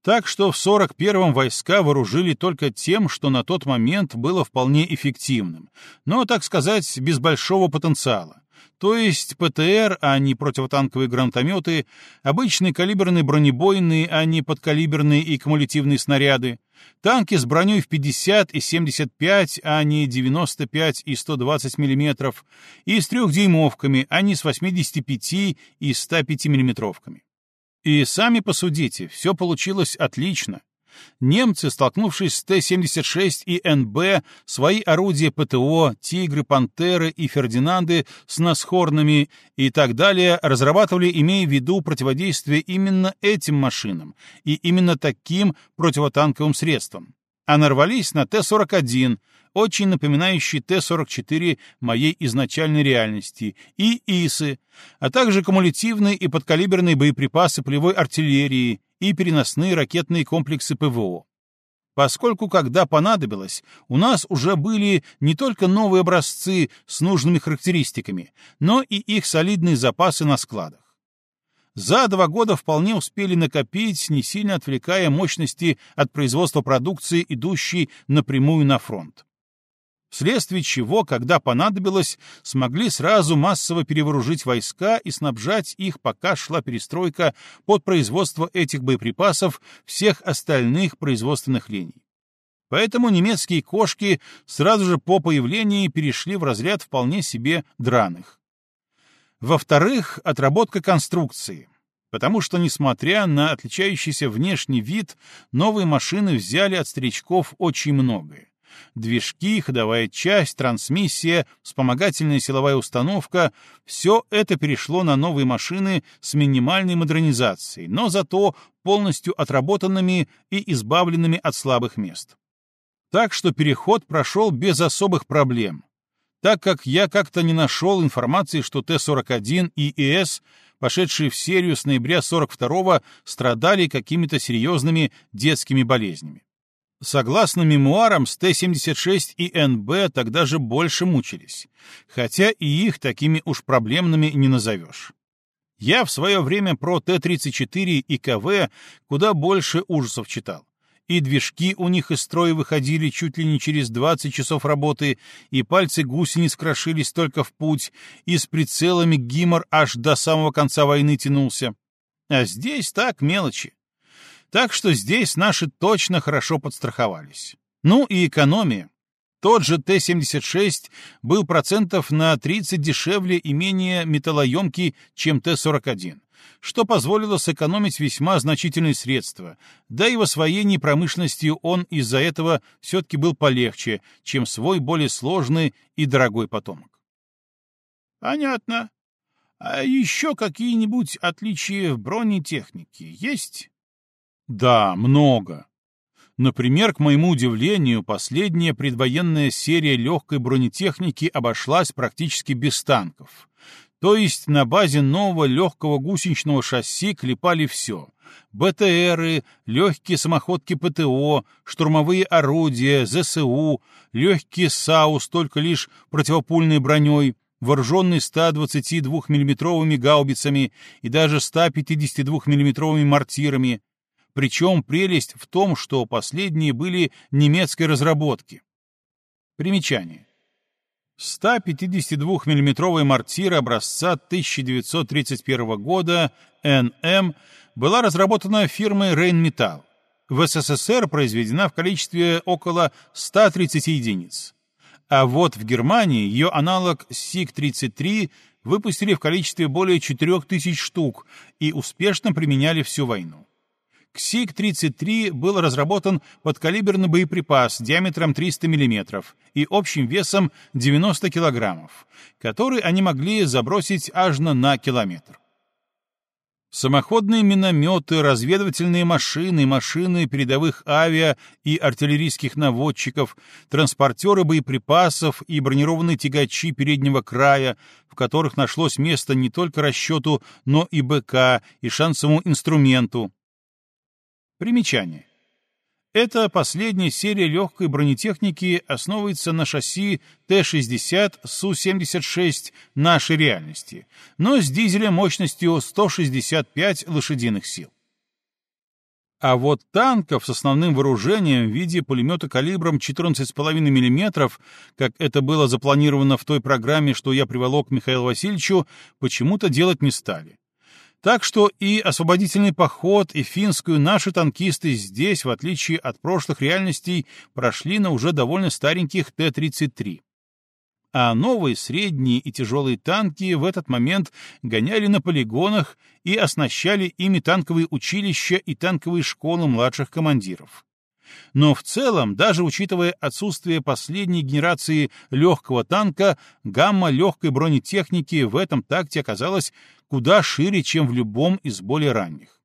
Так что в 41-м войска вооружили только тем, что на тот момент было вполне эффективным, но, так сказать, без большого потенциала. То есть ПТР, а не противотанковые гранатометы, обычные калиберные бронебойные, а не подкалиберные и кумулятивные снаряды, танки с броней в 50 и 75, а не 95 и 120 мм, и с трехдюймовками, а не с 85 и 105 миллиметровками. И сами посудите, все получилось отлично. Немцы, столкнувшись с Т-76 и НБ, свои орудия ПТО, «Тигры», «Пантеры» и «Фердинанды» с насхорнами и так далее разрабатывали, имея в виду противодействие именно этим машинам и именно таким противотанковым средством. А нарвались на Т-41, очень напоминающий Т-44 моей изначальной реальности, и ИСы, а также кумулятивные и подкалиберные боеприпасы полевой артиллерии и переносные ракетные комплексы ПВО. Поскольку, когда понадобилось, у нас уже были не только новые образцы с нужными характеристиками, но и их солидные запасы на складах. За два года вполне успели накопить, не сильно отвлекая мощности от производства продукции, идущей напрямую на фронт вследствие чего, когда понадобилось, смогли сразу массово перевооружить войска и снабжать их, пока шла перестройка под производство этих боеприпасов всех остальных производственных линий. Поэтому немецкие кошки сразу же по появлении перешли в разряд вполне себе драных. Во-вторых, отработка конструкции потому что, несмотря на отличающийся внешний вид, новые машины взяли от старичков очень многое. Движки, ходовая часть, трансмиссия, вспомогательная силовая установка — все это перешло на новые машины с минимальной модернизацией, но зато полностью отработанными и избавленными от слабых мест. Так что переход прошел без особых проблем, так как я как-то не нашел информации, что Т-41 и ИС, пошедшие в серию с ноября 42-го, страдали какими-то серьезными детскими болезнями. Согласно мемуарам, с Т-76 и НБ тогда же больше мучились, хотя и их такими уж проблемными не назовешь. Я в свое время про Т-34 и КВ куда больше ужасов читал. И движки у них из строя выходили чуть ли не через 20 часов работы, и пальцы гусениц крошились только в путь, и с прицелами гимор аж до самого конца войны тянулся. А здесь так мелочи. Так что здесь наши точно хорошо подстраховались. Ну и экономия. Тот же Т-76 был процентов на 30 дешевле и менее металлоемкий, чем Т-41, что позволило сэкономить весьма значительные средства, да и в освоении промышленностью он из-за этого все-таки был полегче, чем свой более сложный и дорогой потомок. Понятно. А еще какие-нибудь отличия в бронетехнике есть? Да, много. Например, к моему удивлению, последняя предвоенная серия легкой бронетехники обошлась практически без танков. То есть на базе нового легкого гусеничного шасси клепали все. БТРы, легкие самоходки ПТО, штурмовые орудия, ЗСУ, легкие САУ с только лишь противопульной броней, вооруженный 122 миллиметровыми гаубицами и даже 152 миллиметровыми мортирами, причем прелесть в том, что последние были немецкой разработки. Примечание. 152 миллиметровая мортира образца 1931 года НМ была разработана фирмой Rheinmetall. В СССР произведена в количестве около 130 единиц. А вот в Германии ее аналог СИГ-33 выпустили в количестве более 4000 штук и успешно применяли всю войну. КСИК-33 был разработан подкалиберный боеприпас диаметром 300 мм и общим весом 90 кг, который они могли забросить аж на километр. Самоходные минометы, разведывательные машины, машины передовых авиа и артиллерийских наводчиков, транспортеры боеприпасов и бронированные тягачи переднего края, в которых нашлось место не только расчету, но и БК, и шансовому инструменту, Примечание. Эта последняя серия легкой бронетехники основывается на шасси Т-60 Су-76 нашей реальности, но с дизелем мощностью 165 лошадиных сил. А вот танков с основным вооружением в виде пулемета калибром 14,5 мм, как это было запланировано в той программе, что я приволок Михаилу Васильевичу, почему-то делать не стали. Так что и освободительный поход, и финскую наши танкисты здесь, в отличие от прошлых реальностей, прошли на уже довольно стареньких Т-33. А новые средние и тяжелые танки в этот момент гоняли на полигонах и оснащали ими танковые училища и танковые школы младших командиров. Но в целом, даже учитывая отсутствие последней генерации легкого танка, гамма легкой бронетехники в этом такте оказалась куда шире, чем в любом из более ранних.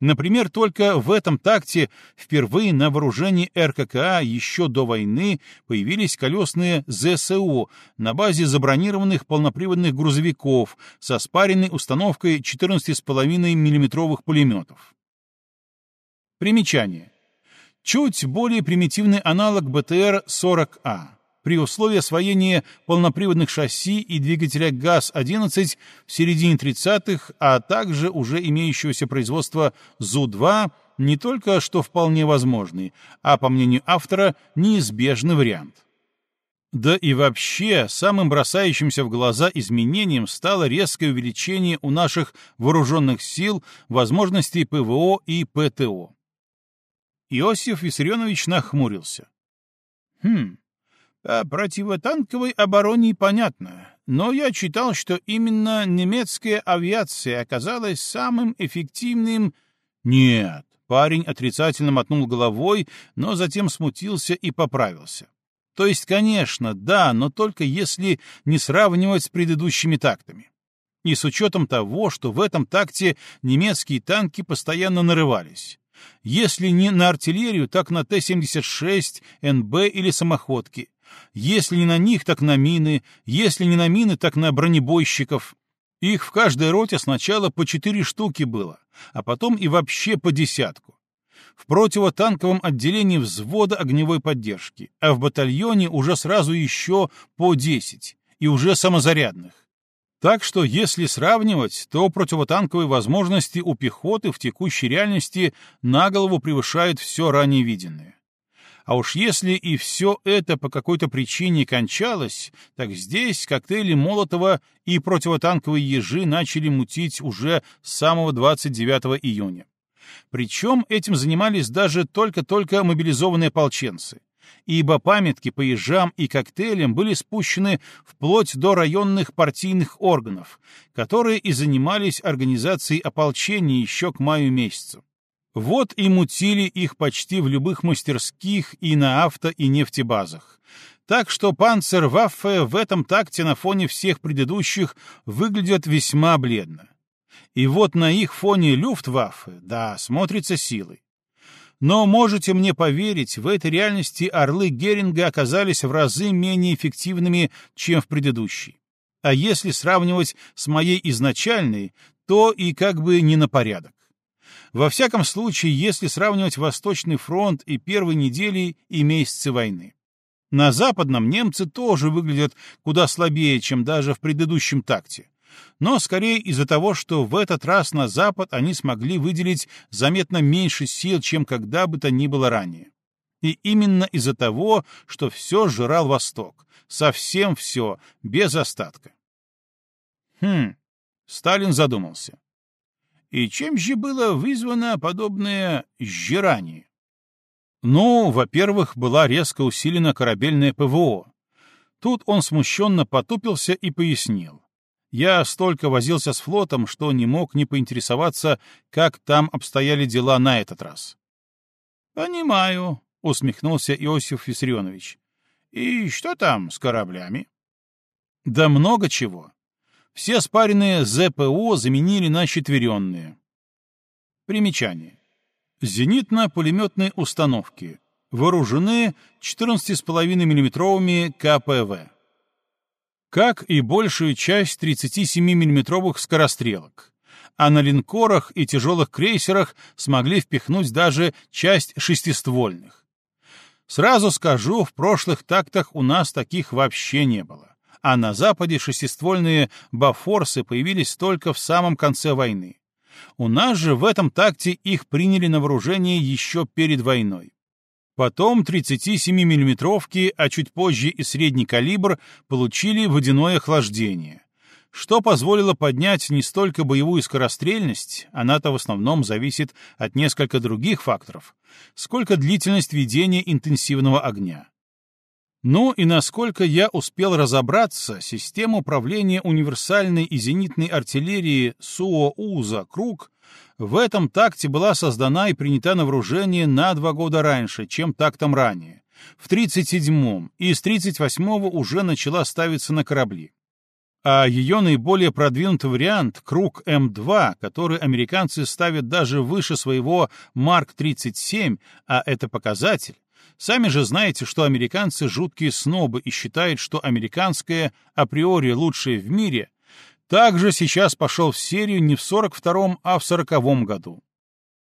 Например, только в этом такте впервые на вооружении РККА еще до войны появились колесные ЗСУ на базе забронированных полноприводных грузовиков со спаренной установкой 14,5 мм пулеметов. Примечание. Чуть более примитивный аналог БТР-40А. При условии освоения полноприводных шасси и двигателя ГАЗ-11 в середине 30-х, а также уже имеющегося производства ЗУ-2, не только что вполне возможный, а, по мнению автора, неизбежный вариант. Да и вообще, самым бросающимся в глаза изменением стало резкое увеличение у наших вооруженных сил возможностей ПВО и ПТО. Иосиф Виссарионович нахмурился. «Хм, о противотанковой обороне понятно, но я читал, что именно немецкая авиация оказалась самым эффективным...» «Нет», — парень отрицательно мотнул головой, но затем смутился и поправился. «То есть, конечно, да, но только если не сравнивать с предыдущими тактами» и с учетом того, что в этом такте немецкие танки постоянно нарывались. Если не на артиллерию, так на Т-76, НБ или самоходки. Если не на них, так на мины. Если не на мины, так на бронебойщиков. Их в каждой роте сначала по четыре штуки было, а потом и вообще по десятку. В противотанковом отделении взвода огневой поддержки, а в батальоне уже сразу еще по десять, и уже самозарядных. Так что, если сравнивать, то противотанковые возможности у пехоты в текущей реальности на голову превышают все ранее виденное. А уж если и все это по какой-то причине кончалось, так здесь коктейли Молотова и противотанковые ежи начали мутить уже с самого 29 июня. Причем этим занимались даже только-только мобилизованные ополченцы ибо памятки по ежам и коктейлям были спущены вплоть до районных партийных органов, которые и занимались организацией ополчения еще к маю месяцу. Вот и мутили их почти в любых мастерских и на авто- и нефтебазах. Так что панцерваффе в этом такте на фоне всех предыдущих выглядят весьма бледно. И вот на их фоне люфтваффе, да, смотрится силой. Но можете мне поверить, в этой реальности орлы Геринга оказались в разы менее эффективными, чем в предыдущей. А если сравнивать с моей изначальной, то и как бы не на порядок. Во всяком случае, если сравнивать Восточный фронт и первые недели и месяцы войны. На Западном немцы тоже выглядят куда слабее, чем даже в предыдущем такте. Но скорее из-за того, что в этот раз на Запад они смогли выделить заметно меньше сил, чем когда бы то ни было ранее. И именно из-за того, что все сжирал Восток. Совсем все, без остатка. Хм, Сталин задумался. И чем же было вызвано подобное сжирание? Ну, во-первых, была резко усилена корабельная ПВО. Тут он смущенно потупился и пояснил. Я столько возился с флотом, что не мог не поинтересоваться, как там обстояли дела на этот раз. — Понимаю, — усмехнулся Иосиф Виссарионович. — И что там с кораблями? — Да много чего. Все спаренные ЗПО заменили на четверенные. Примечание. Зенитно-пулеметные установки. Вооружены 14,5 миллиметровыми КПВ. Как и большую часть 37 миллиметровых скорострелок. А на линкорах и тяжелых крейсерах смогли впихнуть даже часть шестиствольных. Сразу скажу, в прошлых тактах у нас таких вообще не было а на Западе шестиствольные бафорсы появились только в самом конце войны. У нас же в этом такте их приняли на вооружение еще перед войной. Потом 37 миллиметровки, а чуть позже и средний калибр получили водяное охлаждение, что позволило поднять не столько боевую скорострельность, она-то в основном зависит от несколько других факторов, сколько длительность ведения интенсивного огня. Ну и насколько я успел разобраться, система управления универсальной и зенитной артиллерии СУО-УЗа «Круг» в этом такте была создана и принята на вооружение на два года раньше, чем тактом ранее, в 37-м, и с 38-го уже начала ставиться на корабли. А ее наиболее продвинутый вариант, круг М2, который американцы ставят даже выше своего Марк-37, а это показатель, Сами же знаете, что американцы жуткие снобы и считают, что американское априори лучшее в мире, также сейчас пошел в серию не в 42-м, а в 40-м году.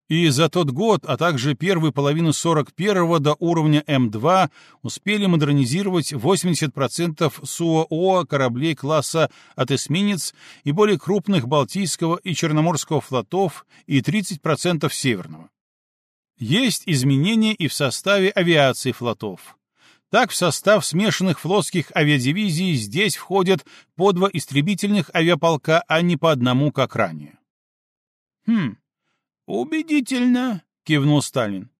И за тот год, а также первую половину 41-го до уровня М2 успели модернизировать 80% СУО кораблей класса от эсминец и более крупных Балтийского и Черноморского флотов и 30% Северного. Есть изменения и в составе авиации флотов. Так, в состав смешанных флотских авиадивизий здесь входят по два истребительных авиаполка, а не по одному, как ранее. «Хм, убедительно», — кивнул Сталин.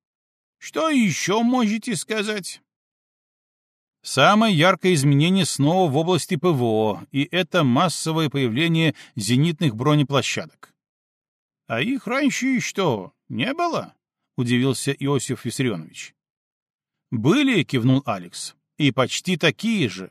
«Что еще можете сказать?» Самое яркое изменение снова в области ПВО, и это массовое появление зенитных бронеплощадок. А их раньше что, не было? — удивился Иосиф Виссарионович. «Были», — кивнул Алекс, — «и почти такие же.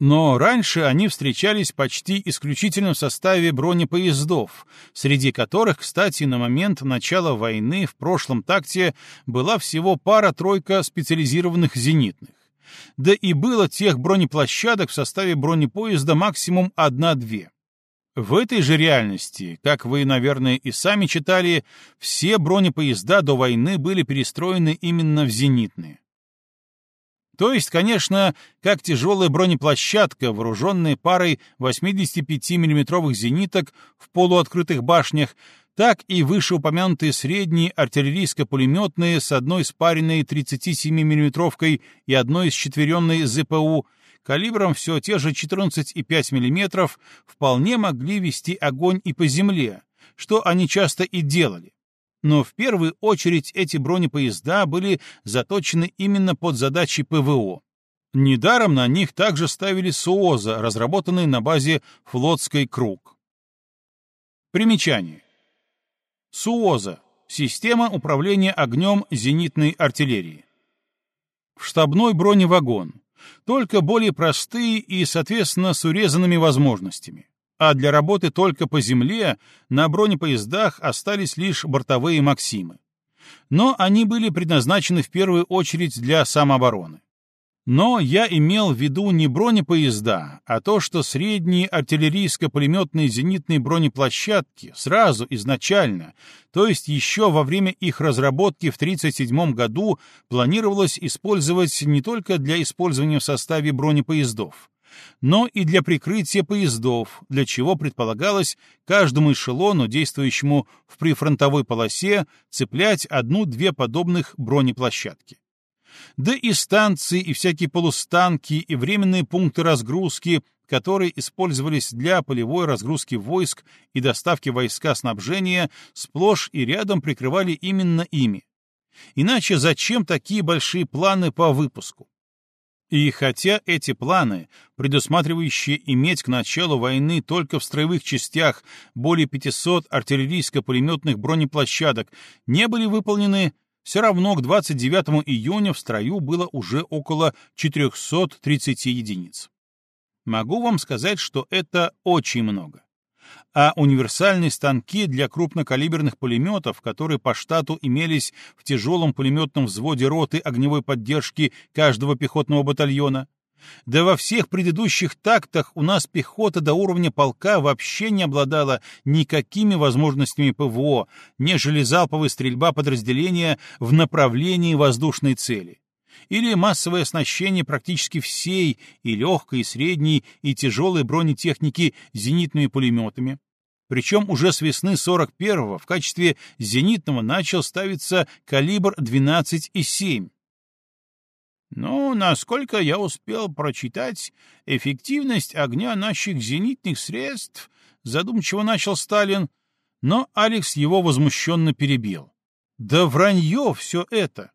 Но раньше они встречались почти исключительно в составе бронепоездов, среди которых, кстати, на момент начала войны в прошлом такте была всего пара-тройка специализированных зенитных. Да и было тех бронеплощадок в составе бронепоезда максимум одна-две. В этой же реальности, как вы, наверное, и сами читали, все бронепоезда до войны были перестроены именно в зенитные. То есть, конечно, как тяжелая бронеплощадка, вооруженная парой 85 миллиметровых зениток в полуоткрытых башнях, так и вышеупомянутые средние артиллерийско-пулеметные с одной спаренной 37 миллиметровкой и одной счетверенной ЗПУ — калибром все те же 14,5 мм вполне могли вести огонь и по земле, что они часто и делали. Но в первую очередь эти бронепоезда были заточены именно под задачи ПВО. Недаром на них также ставили СУОЗа, разработанные на базе флотской «Круг». Примечание. СУОЗа — система управления огнем зенитной артиллерии. Штабной броневагон, только более простые и, соответственно, с урезанными возможностями. А для работы только по земле на бронепоездах остались лишь бортовые «Максимы». Но они были предназначены в первую очередь для самообороны. Но я имел в виду не бронепоезда, а то, что средние артиллерийско-пулеметные зенитные бронеплощадки сразу, изначально, то есть еще во время их разработки в 1937 году, планировалось использовать не только для использования в составе бронепоездов, но и для прикрытия поездов, для чего предполагалось каждому эшелону, действующему в прифронтовой полосе, цеплять одну-две подобных бронеплощадки. Да и станции, и всякие полустанки, и временные пункты разгрузки, которые использовались для полевой разгрузки войск и доставки войска снабжения, сплошь и рядом прикрывали именно ими. Иначе зачем такие большие планы по выпуску? И хотя эти планы, предусматривающие иметь к началу войны только в строевых частях более 500 артиллерийско-пулеметных бронеплощадок, не были выполнены, все равно к 29 июня в строю было уже около 430 единиц. Могу вам сказать, что это очень много а универсальные станки для крупнокалиберных пулеметов, которые по штату имелись в тяжелом пулеметном взводе роты огневой поддержки каждого пехотного батальона. Да во всех предыдущих тактах у нас пехота до уровня полка вообще не обладала никакими возможностями ПВО, нежели залповая стрельба подразделения в направлении воздушной цели или массовое оснащение практически всей и легкой, и средней, и тяжелой бронетехники зенитными пулеметами. Причем уже с весны 41-го в качестве зенитного начал ставиться калибр 12,7. Ну, насколько я успел прочитать, эффективность огня наших зенитных средств, задумчиво начал Сталин, но Алекс его возмущенно перебил. Да вранье все это!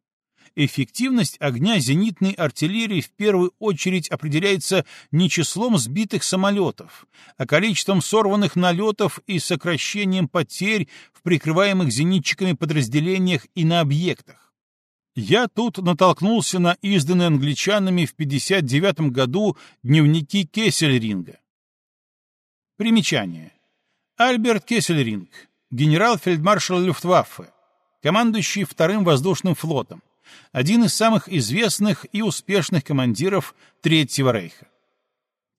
Эффективность огня зенитной артиллерии в первую очередь определяется не числом сбитых самолетов, а количеством сорванных налетов и сокращением потерь в прикрываемых зенитчиками подразделениях и на объектах. Я тут натолкнулся на изданные англичанами в 59 году дневники Кессельринга. Примечание. Альберт Кессельринг, генерал-фельдмаршал Люфтваффе, командующий вторым воздушным флотом, один из самых известных и успешных командиров Третьего Рейха.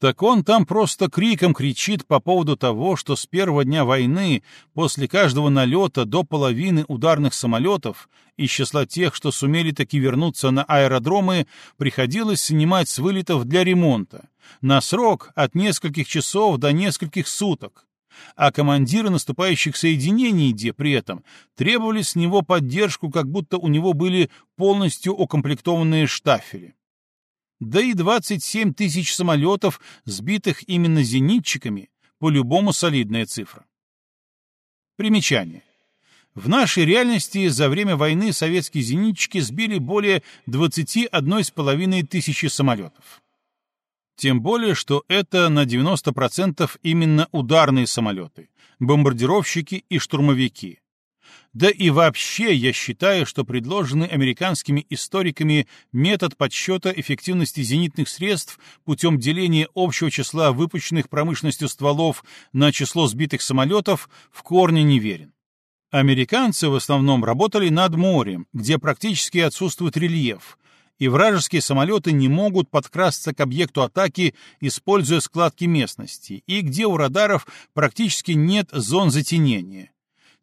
Так он там просто криком кричит по поводу того, что с первого дня войны, после каждого налета до половины ударных самолетов, из числа тех, что сумели таки вернуться на аэродромы, приходилось снимать с вылетов для ремонта, на срок от нескольких часов до нескольких суток, а командиры наступающих соединений, где при этом требовали с него поддержку, как будто у него были полностью укомплектованные штафели. Да и 27 тысяч самолетов, сбитых именно зенитчиками, по-любому солидная цифра. Примечание. В нашей реальности за время войны советские зенитчики сбили более 21,5 тысячи самолетов. Тем более, что это на 90% именно ударные самолеты, бомбардировщики и штурмовики. Да и вообще я считаю, что предложенный американскими историками метод подсчета эффективности зенитных средств путем деления общего числа выпущенных промышленностью стволов на число сбитых самолетов в корне неверен. Американцы в основном работали над морем, где практически отсутствует рельеф, и вражеские самолеты не могут подкрасться к объекту атаки, используя складки местности, и где у радаров практически нет зон затенения.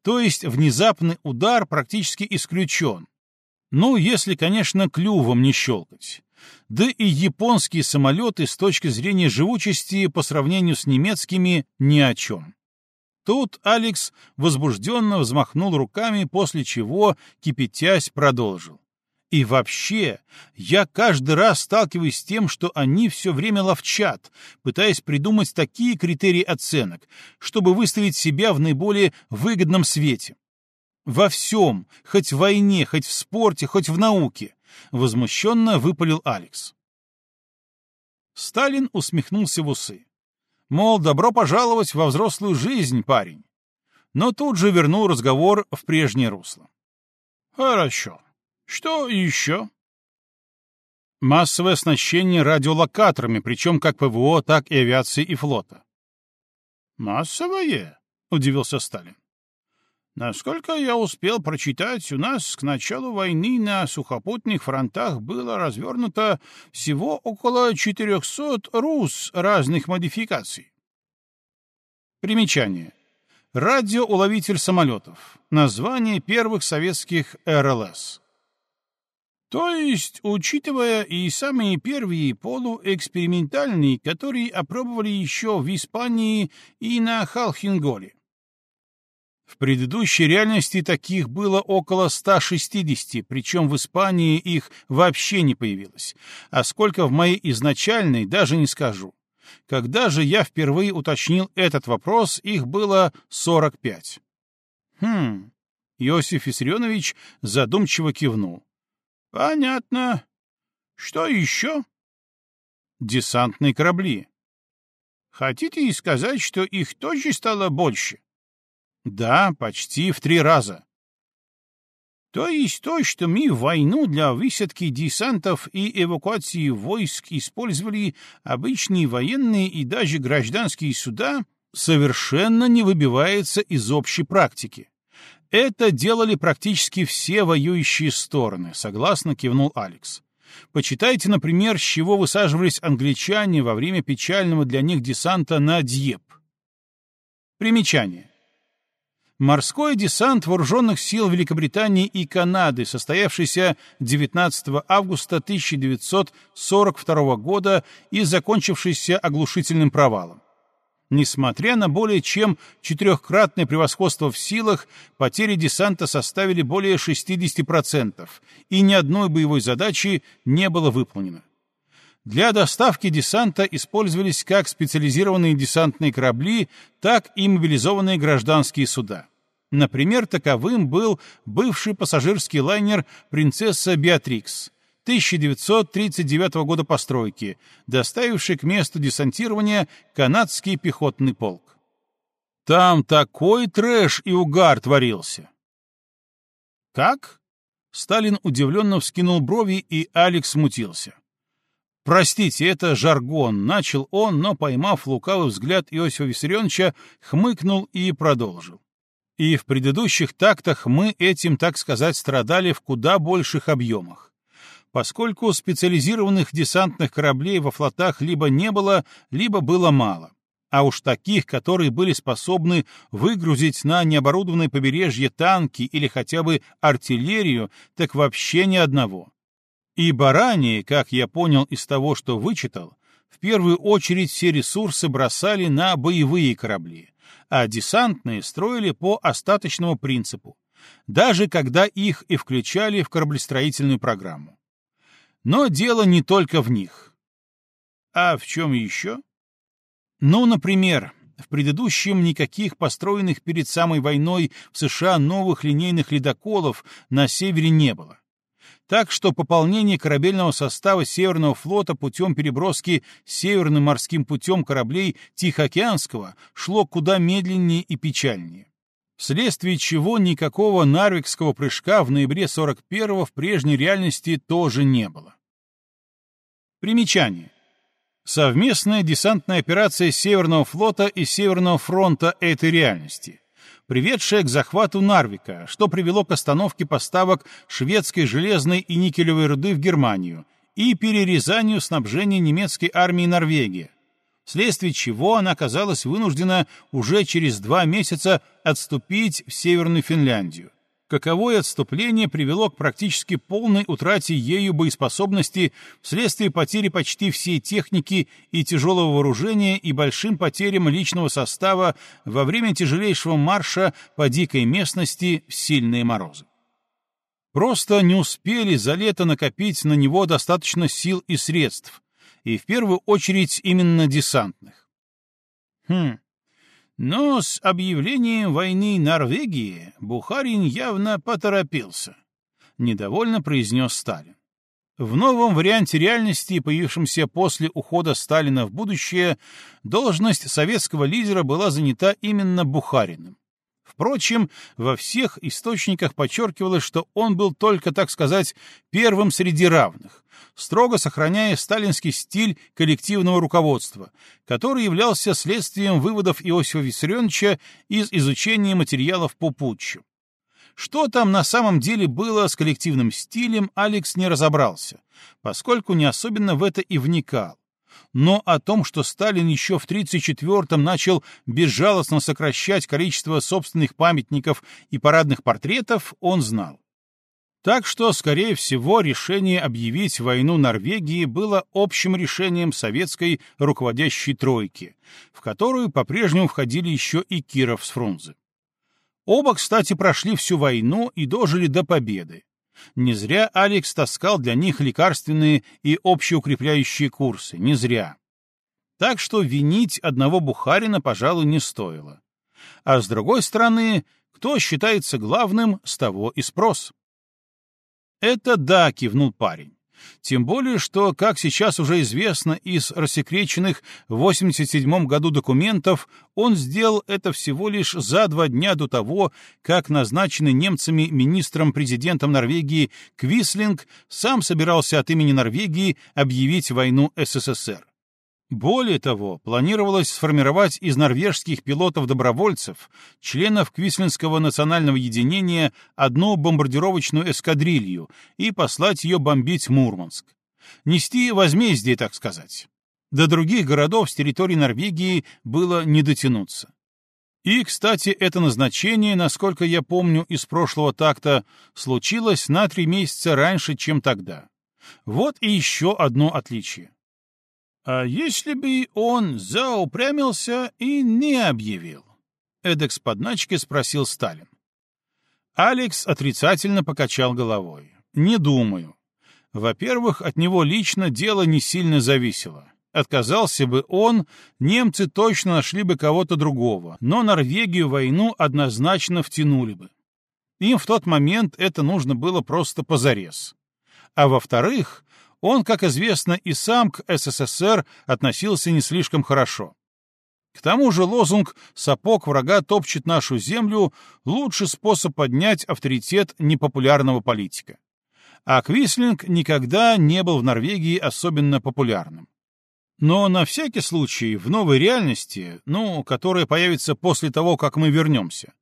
То есть внезапный удар практически исключен. Ну, если, конечно, клювом не щелкать. Да и японские самолеты с точки зрения живучести по сравнению с немецкими ни о чем. Тут Алекс возбужденно взмахнул руками, после чего, кипятясь, продолжил. И вообще, я каждый раз сталкиваюсь с тем, что они все время ловчат, пытаясь придумать такие критерии оценок, чтобы выставить себя в наиболее выгодном свете. Во всем, хоть в войне, хоть в спорте, хоть в науке, возмущенно выпалил Алекс. Сталин усмехнулся в усы. Мол, добро пожаловать во взрослую жизнь, парень. Но тут же вернул разговор в прежнее русло. Хорошо. Что еще? Массовое оснащение радиолокаторами, причем как ПВО, так и авиации и флота. Массовое? — удивился Сталин. Насколько я успел прочитать, у нас к началу войны на сухопутных фронтах было развернуто всего около 400 РУС разных модификаций. Примечание. Радиоуловитель самолетов. Название первых советских РЛС. То есть, учитывая и самые первые полуэкспериментальные, которые опробовали еще в Испании и на Халхинголе. В предыдущей реальности таких было около 160, причем в Испании их вообще не появилось. А сколько в моей изначальной, даже не скажу. Когда же я впервые уточнил этот вопрос, их было 45. Хм, Иосиф Виссарионович задумчиво кивнул. Понятно. Что еще? Десантные корабли. Хотите сказать, что их тоже стало больше? Да, почти в три раза. То есть то, что мы войну для высадки десантов и эвакуации войск использовали обычные военные и даже гражданские суда, совершенно не выбивается из общей практики. Это делали практически все воюющие стороны, согласно кивнул Алекс. Почитайте, например, с чего высаживались англичане во время печального для них десанта на Дьеп. Примечание. Морской десант вооруженных сил Великобритании и Канады, состоявшийся 19 августа 1942 года и закончившийся оглушительным провалом. Несмотря на более чем четырехкратное превосходство в силах, потери десанта составили более 60%, и ни одной боевой задачи не было выполнено. Для доставки десанта использовались как специализированные десантные корабли, так и мобилизованные гражданские суда. Например, таковым был бывший пассажирский лайнер «Принцесса Беатрикс», 1939 года постройки, доставивший к месту десантирования канадский пехотный полк. Там такой трэш и угар творился. «Как?» Сталин удивленно вскинул брови, и Алекс смутился. «Простите, это жаргон», — начал он, но, поймав лукавый взгляд Иосифа Виссарионовича, хмыкнул и продолжил. И в предыдущих тактах мы этим, так сказать, страдали в куда больших объемах поскольку специализированных десантных кораблей во флотах либо не было, либо было мало. А уж таких, которые были способны выгрузить на необорудованное побережье танки или хотя бы артиллерию, так вообще ни одного. И ранее, как я понял из того, что вычитал, в первую очередь все ресурсы бросали на боевые корабли, а десантные строили по остаточному принципу, даже когда их и включали в кораблестроительную программу. Но дело не только в них. А в чем еще? Ну, например, в предыдущем никаких построенных перед самой войной в США новых линейных ледоколов на севере не было. Так что пополнение корабельного состава Северного флота путем переброски Северным морским путем кораблей Тихоокеанского шло куда медленнее и печальнее. Вследствие чего никакого нарвикского прыжка в ноябре 41-го в прежней реальности тоже не было. Примечание. Совместная десантная операция Северного флота и Северного фронта этой реальности, приведшая к захвату Нарвика, что привело к остановке поставок шведской железной и никелевой руды в Германию и перерезанию снабжения немецкой армии Норвегии, вследствие чего она оказалась вынуждена уже через два месяца отступить в Северную Финляндию каковое отступление привело к практически полной утрате ею боеспособности вследствие потери почти всей техники и тяжелого вооружения и большим потерям личного состава во время тяжелейшего марша по дикой местности в сильные морозы. Просто не успели за лето накопить на него достаточно сил и средств, и в первую очередь именно десантных. Хм, но с объявлением войны Норвегии Бухарин явно поторопился, — недовольно произнес Сталин. В новом варианте реальности, появившемся после ухода Сталина в будущее, должность советского лидера была занята именно Бухариным. Впрочем, во всех источниках подчеркивалось, что он был только, так сказать, первым среди равных, строго сохраняя сталинский стиль коллективного руководства, который являлся следствием выводов Иосифа Виссарионовича из изучения материалов по путчу. Что там на самом деле было с коллективным стилем, Алекс не разобрался, поскольку не особенно в это и вникал. Но о том, что Сталин еще в 1934-м начал безжалостно сокращать количество собственных памятников и парадных портретов, он знал. Так что, скорее всего, решение объявить войну Норвегии было общим решением советской руководящей тройки, в которую по-прежнему входили еще и Киров с Фрунзе. Оба, кстати, прошли всю войну и дожили до победы. Не зря Алекс таскал для них лекарственные и общеукрепляющие курсы, не зря. Так что винить одного Бухарина, пожалуй, не стоило. А с другой стороны, кто считается главным, с того и спрос. «Это да», — кивнул парень. Тем более, что, как сейчас уже известно из рассекреченных в 87 году документов, он сделал это всего лишь за два дня до того, как назначенный немцами министром-президентом Норвегии Квислинг сам собирался от имени Норвегии объявить войну СССР. Более того, планировалось сформировать из норвежских пилотов-добровольцев, членов Квислинского национального единения, одну бомбардировочную эскадрилью и послать ее бомбить Мурманск. Нести возмездие, так сказать. До других городов с территории Норвегии было не дотянуться. И, кстати, это назначение, насколько я помню из прошлого такта, случилось на три месяца раньше, чем тогда. Вот и еще одно отличие. А если бы он заупрямился и не объявил? Эдак с подначки спросил Сталин. Алекс отрицательно покачал головой. Не думаю. Во-первых, от него лично дело не сильно зависело. Отказался бы он, немцы точно нашли бы кого-то другого, но Норвегию войну однозначно втянули бы. Им в тот момент это нужно было просто позарез. А во-вторых, он, как известно, и сам к СССР относился не слишком хорошо. К тому же лозунг «сапог врага топчет нашу землю» — лучший способ поднять авторитет непопулярного политика. А Квислинг никогда не был в Норвегии особенно популярным. Но на всякий случай в новой реальности, ну, которая появится после того, как мы вернемся,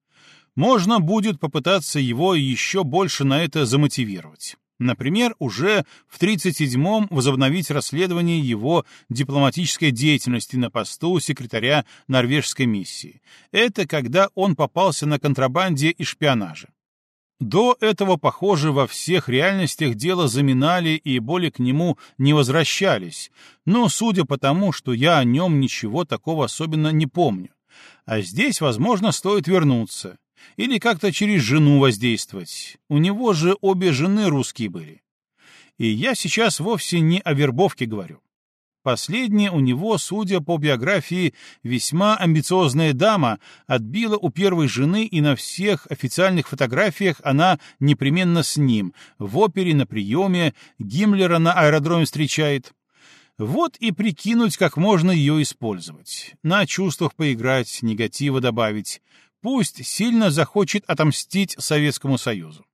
можно будет попытаться его еще больше на это замотивировать. Например, уже в 1937-м возобновить расследование его дипломатической деятельности на посту секретаря норвежской миссии. Это когда он попался на контрабанде и шпионаже. До этого, похоже, во всех реальностях дело заминали и более к нему не возвращались, но судя по тому, что я о нем ничего такого особенно не помню. А здесь, возможно, стоит вернуться или как-то через жену воздействовать. У него же обе жены русские были. И я сейчас вовсе не о вербовке говорю. Последняя у него, судя по биографии, весьма амбициозная дама, отбила у первой жены, и на всех официальных фотографиях она непременно с ним, в опере, на приеме, Гиммлера на аэродроме встречает. Вот и прикинуть, как можно ее использовать. На чувствах поиграть, негатива добавить пусть сильно захочет отомстить Советскому Союзу.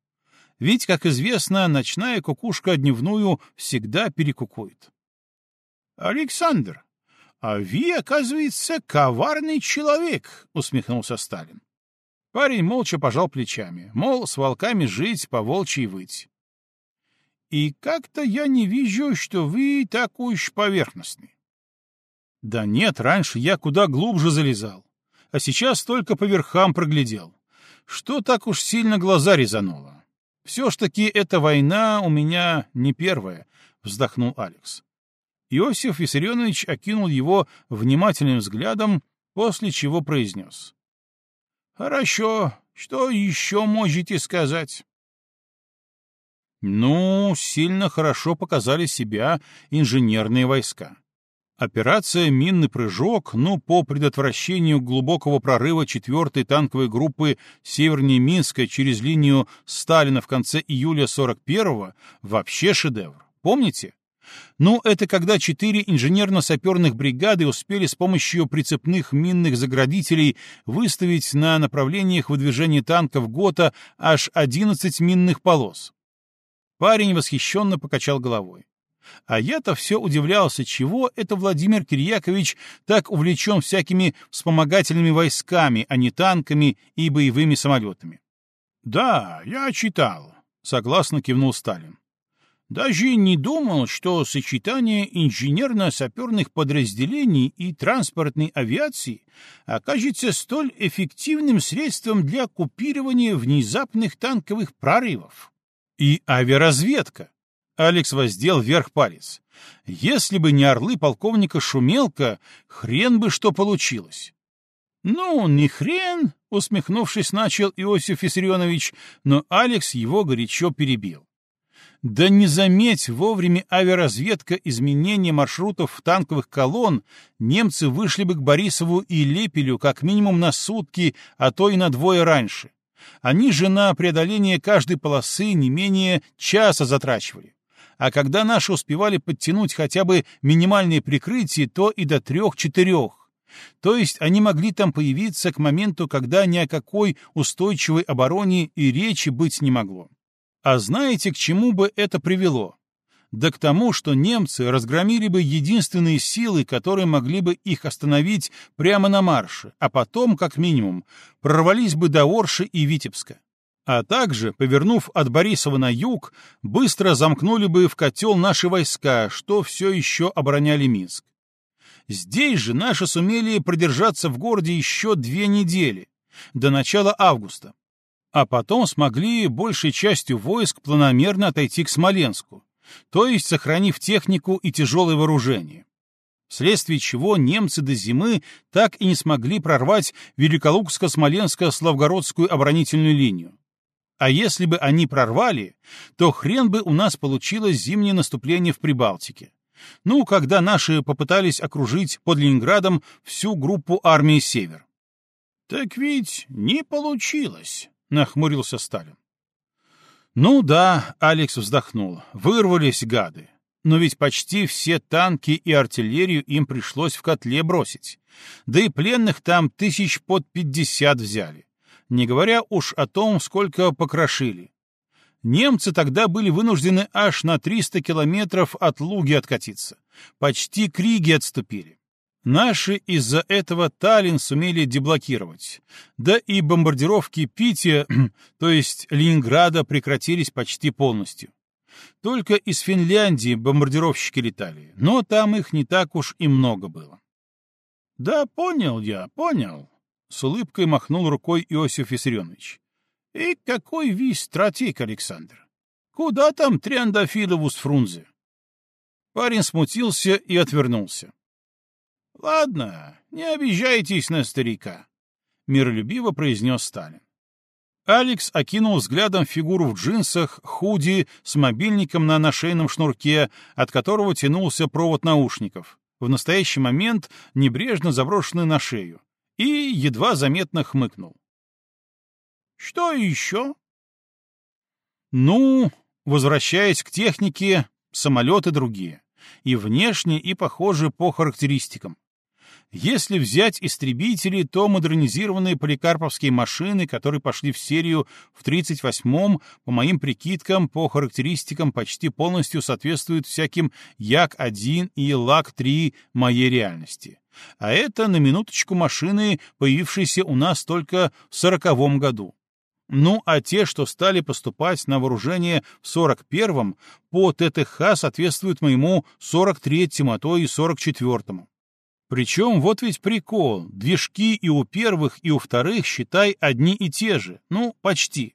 Ведь, как известно, ночная кукушка дневную всегда перекукует. «Александр, а вы, оказывается, коварный человек», — усмехнулся Сталин. Парень молча пожал плечами, мол, с волками жить, по волчьи выть. «И как-то я не вижу, что вы так уж поверхностный». «Да нет, раньше я куда глубже залезал а сейчас только по верхам проглядел. Что так уж сильно глаза резануло? Все ж таки эта война у меня не первая, — вздохнул Алекс. Иосиф Виссарионович окинул его внимательным взглядом, после чего произнес. — Хорошо, что еще можете сказать? — Ну, сильно хорошо показали себя инженерные войска. Операция «Минный прыжок», ну, по предотвращению глубокого прорыва 4-й танковой группы севернее Минска через линию Сталина в конце июля 41-го, вообще шедевр. Помните? Ну, это когда четыре инженерно-саперных бригады успели с помощью прицепных минных заградителей выставить на направлениях выдвижения танков ГОТА аж 11 минных полос. Парень восхищенно покачал головой. А я-то все удивлялся, чего это Владимир Кирьякович так увлечен всякими вспомогательными войсками, а не танками и боевыми самолетами. — Да, я читал, — согласно кивнул Сталин. Даже не думал, что сочетание инженерно-саперных подразделений и транспортной авиации окажется столь эффективным средством для купирования внезапных танковых прорывов. И авиаразведка. Алекс воздел вверх палец. Если бы не орлы полковника Шумелка, хрен бы что получилось. «Ну, не хрен», — усмехнувшись, начал Иосиф Виссарионович, но Алекс его горячо перебил. Да не заметь вовремя авиаразведка изменения маршрутов танковых колонн, немцы вышли бы к Борисову и Лепелю как минимум на сутки, а то и на двое раньше. Они же на преодоление каждой полосы не менее часа затрачивали а когда наши успевали подтянуть хотя бы минимальное прикрытие, то и до трех-четырех. То есть они могли там появиться к моменту, когда ни о какой устойчивой обороне и речи быть не могло. А знаете, к чему бы это привело? Да к тому, что немцы разгромили бы единственные силы, которые могли бы их остановить прямо на марше, а потом, как минимум, прорвались бы до Орши и Витебска а также, повернув от Борисова на юг, быстро замкнули бы в котел наши войска, что все еще обороняли Минск. Здесь же наши сумели продержаться в городе еще две недели, до начала августа, а потом смогли большей частью войск планомерно отойти к Смоленску, то есть сохранив технику и тяжелое вооружение вследствие чего немцы до зимы так и не смогли прорвать Великолукско-Смоленско-Славгородскую оборонительную линию. А если бы они прорвали, то хрен бы у нас получилось зимнее наступление в Прибалтике. Ну, когда наши попытались окружить под Ленинградом всю группу армии «Север». «Так ведь не получилось», — нахмурился Сталин. «Ну да», — Алекс вздохнул, — «вырвались гады. Но ведь почти все танки и артиллерию им пришлось в котле бросить. Да и пленных там тысяч под пятьдесят взяли не говоря уж о том, сколько покрошили. Немцы тогда были вынуждены аж на 300 километров от Луги откатиться. Почти к Риге отступили. Наши из-за этого Таллин сумели деблокировать. Да и бомбардировки Пити, [CLEARS THROAT] то есть Ленинграда, прекратились почти полностью. Только из Финляндии бомбардировщики летали, но там их не так уж и много было. «Да понял я, понял», с улыбкой махнул рукой Иосиф Виссарионович. «И какой вы стратег, Александр! Куда там Триандафилову с Фрунзе?» Парень смутился и отвернулся. «Ладно, не обижайтесь на старика», — миролюбиво произнес Сталин. Алекс окинул взглядом фигуру в джинсах, худи, с мобильником на нашейном шнурке, от которого тянулся провод наушников, в настоящий момент небрежно заброшенный на шею, и едва заметно хмыкнул. «Что еще?» «Ну, возвращаясь к технике, самолеты другие, и внешне, и похожи по характеристикам. Если взять истребители, то модернизированные поликарповские машины, которые пошли в серию в 38-м, по моим прикидкам, по характеристикам почти полностью соответствуют всяким Як-1 и Лак-3 моей реальности. А это, на минуточку, машины, появившиеся у нас только в сороковом году. Ну, а те, что стали поступать на вооружение в 41-м, по ТТХ соответствуют моему 43-му, а то и 44-му. Причем вот ведь прикол, движки и у первых, и у вторых, считай, одни и те же, ну, почти.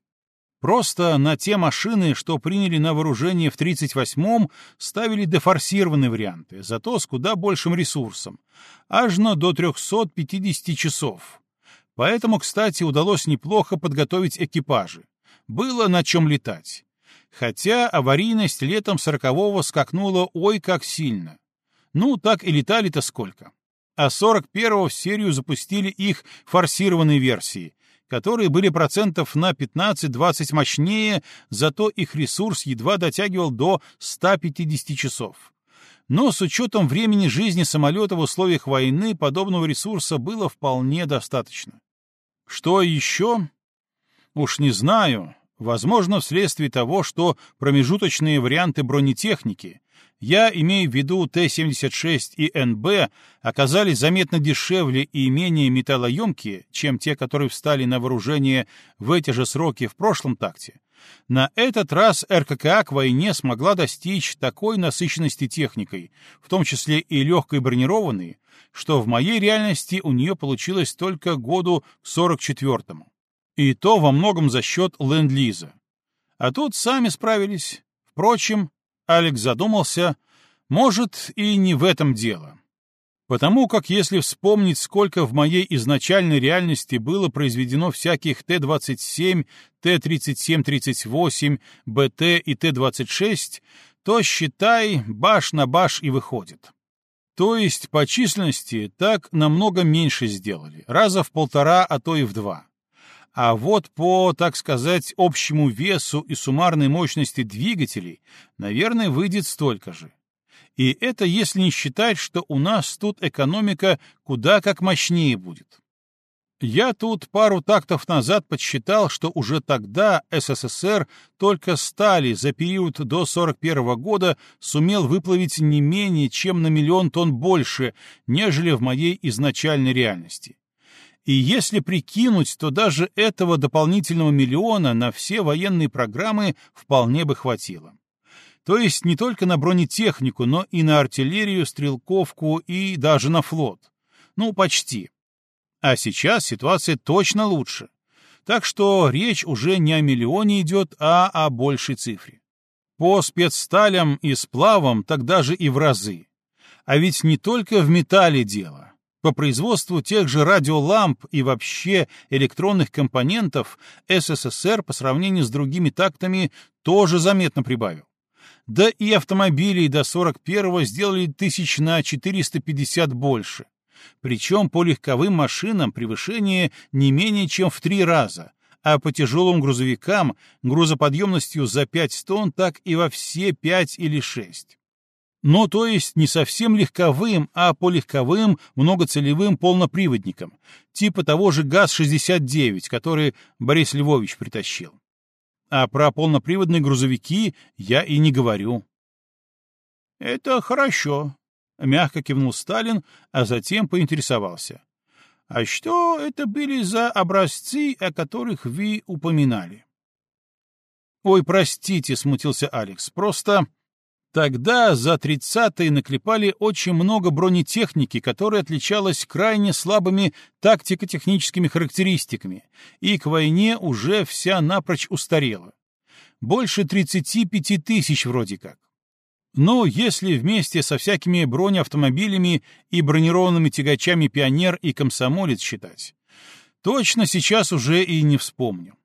Просто на те машины, что приняли на вооружение в 38-м, ставили дефорсированные варианты, зато с куда большим ресурсом, аж на до 350 часов. Поэтому, кстати, удалось неплохо подготовить экипажи. Было на чем летать. Хотя аварийность летом 40-го скакнула ой как сильно. Ну, так и летали-то сколько а 41-го в серию запустили их форсированные версии, которые были процентов на 15-20 мощнее, зато их ресурс едва дотягивал до 150 часов. но с учетом времени жизни самолета в условиях войны подобного ресурса было вполне достаточно. Что еще? Уж не знаю. Возможно, вследствие того, что промежуточные варианты бронетехники, я имею в виду Т-76 и НБ, оказались заметно дешевле и менее металлоемкие, чем те, которые встали на вооружение в эти же сроки в прошлом такте, на этот раз РККА к войне смогла достичь такой насыщенности техникой, в том числе и легкой бронированной, что в моей реальности у нее получилось только году 44-му. И то во многом за счет ленд-лиза. А тут сами справились. Впрочем, Алекс задумался, может, и не в этом дело. Потому как если вспомнить, сколько в моей изначальной реальности было произведено всяких Т-27, Т-37-38, БТ и Т-26, то, считай, баш на баш и выходит. То есть по численности так намного меньше сделали, раза в полтора, а то и в два. А вот по, так сказать, общему весу и суммарной мощности двигателей, наверное, выйдет столько же. И это если не считать, что у нас тут экономика куда как мощнее будет. Я тут пару тактов назад подсчитал, что уже тогда СССР только стали за период до 41 года сумел выплавить не менее чем на миллион тонн больше, нежели в моей изначальной реальности. И если прикинуть, то даже этого дополнительного миллиона на все военные программы вполне бы хватило. То есть не только на бронетехнику, но и на артиллерию, стрелковку и даже на флот. Ну, почти. А сейчас ситуация точно лучше. Так что речь уже не о миллионе идет, а о большей цифре. По спецсталям и сплавам так даже и в разы. А ведь не только в металле дело. По производству тех же радиоламп и вообще электронных компонентов СССР по сравнению с другими тактами тоже заметно прибавил. Да и автомобилей до 41-го сделали тысяч на 450 больше. Причем по легковым машинам превышение не менее чем в три раза, а по тяжелым грузовикам грузоподъемностью за 5 тонн так и во все 5 или 6. Ну, то есть не совсем легковым, а по легковым многоцелевым полноприводникам, типа того же ГАЗ-69, который Борис Львович притащил. А про полноприводные грузовики я и не говорю. — Это хорошо, — мягко кивнул Сталин, а затем поинтересовался. — А что это были за образцы, о которых вы упоминали? — Ой, простите, — смутился Алекс, — просто... Тогда за тридцатые наклепали очень много бронетехники, которая отличалась крайне слабыми тактико-техническими характеристиками, и к войне уже вся напрочь устарела. Больше 35 тысяч вроде как. Но если вместе со всякими бронеавтомобилями и бронированными тягачами «Пионер» и «Комсомолец» считать, точно сейчас уже и не вспомню.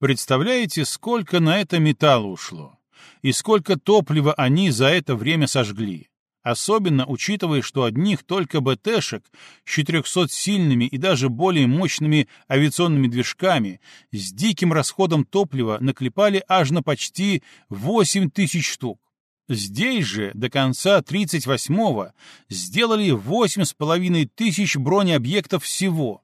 Представляете, сколько на это металла ушло? И сколько топлива они за это время сожгли. Особенно учитывая, что одних только БТшек с 400-сильными и даже более мощными авиационными движками с диким расходом топлива наклепали аж на почти 8 тысяч штук. Здесь же до конца 38-го сделали 8,5 тысяч бронеобъектов всего,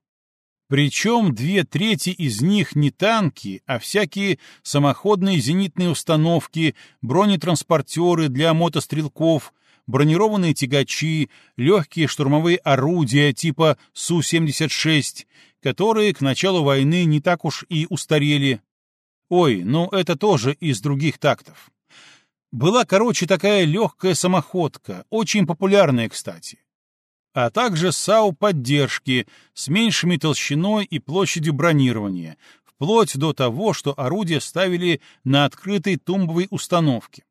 причем две трети из них не танки, а всякие самоходные зенитные установки, бронетранспортеры для мотострелков, бронированные тягачи, легкие штурмовые орудия типа Су-76, которые к началу войны не так уж и устарели. Ой, ну это тоже из других тактов. Была, короче, такая легкая самоходка, очень популярная, кстати а также САУ поддержки с меньшими толщиной и площадью бронирования, вплоть до того, что орудия ставили на открытой тумбовой установке.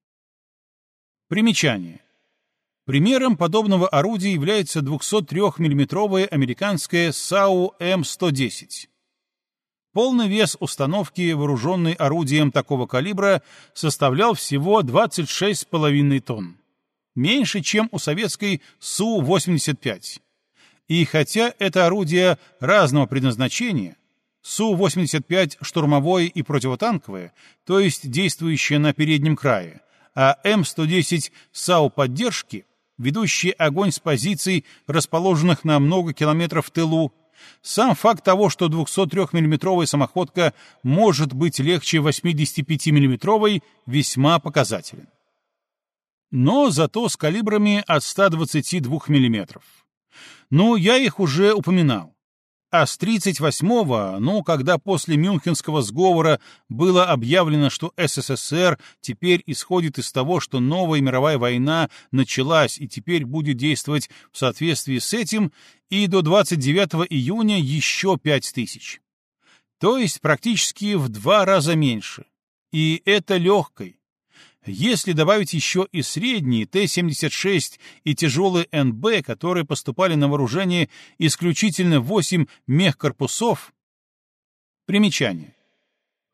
Примечание. Примером подобного орудия является 203 миллиметровое американское САУ М-110. Полный вес установки, вооруженной орудием такого калибра, составлял всего 26,5 тонн меньше, чем у советской Су-85. И хотя это орудие разного предназначения, Су-85 штурмовое и противотанковое, то есть действующее на переднем крае, а М-110 САУ поддержки ведущие огонь с позиций, расположенных на много километров в тылу, сам факт того, что 203 миллиметровая самоходка может быть легче 85 миллиметровой, весьма показателен. Но зато с калибрами от 122 миллиметров. Ну, я их уже упоминал. А с 38-го, ну, когда после Мюнхенского сговора было объявлено, что СССР теперь исходит из того, что новая мировая война началась и теперь будет действовать в соответствии с этим, и до 29 июня еще 5 тысяч. То есть практически в два раза меньше. И это легкой, если добавить еще и средние Т-76 и тяжелые НБ, которые поступали на вооружение исключительно 8 мехкорпусов, примечание.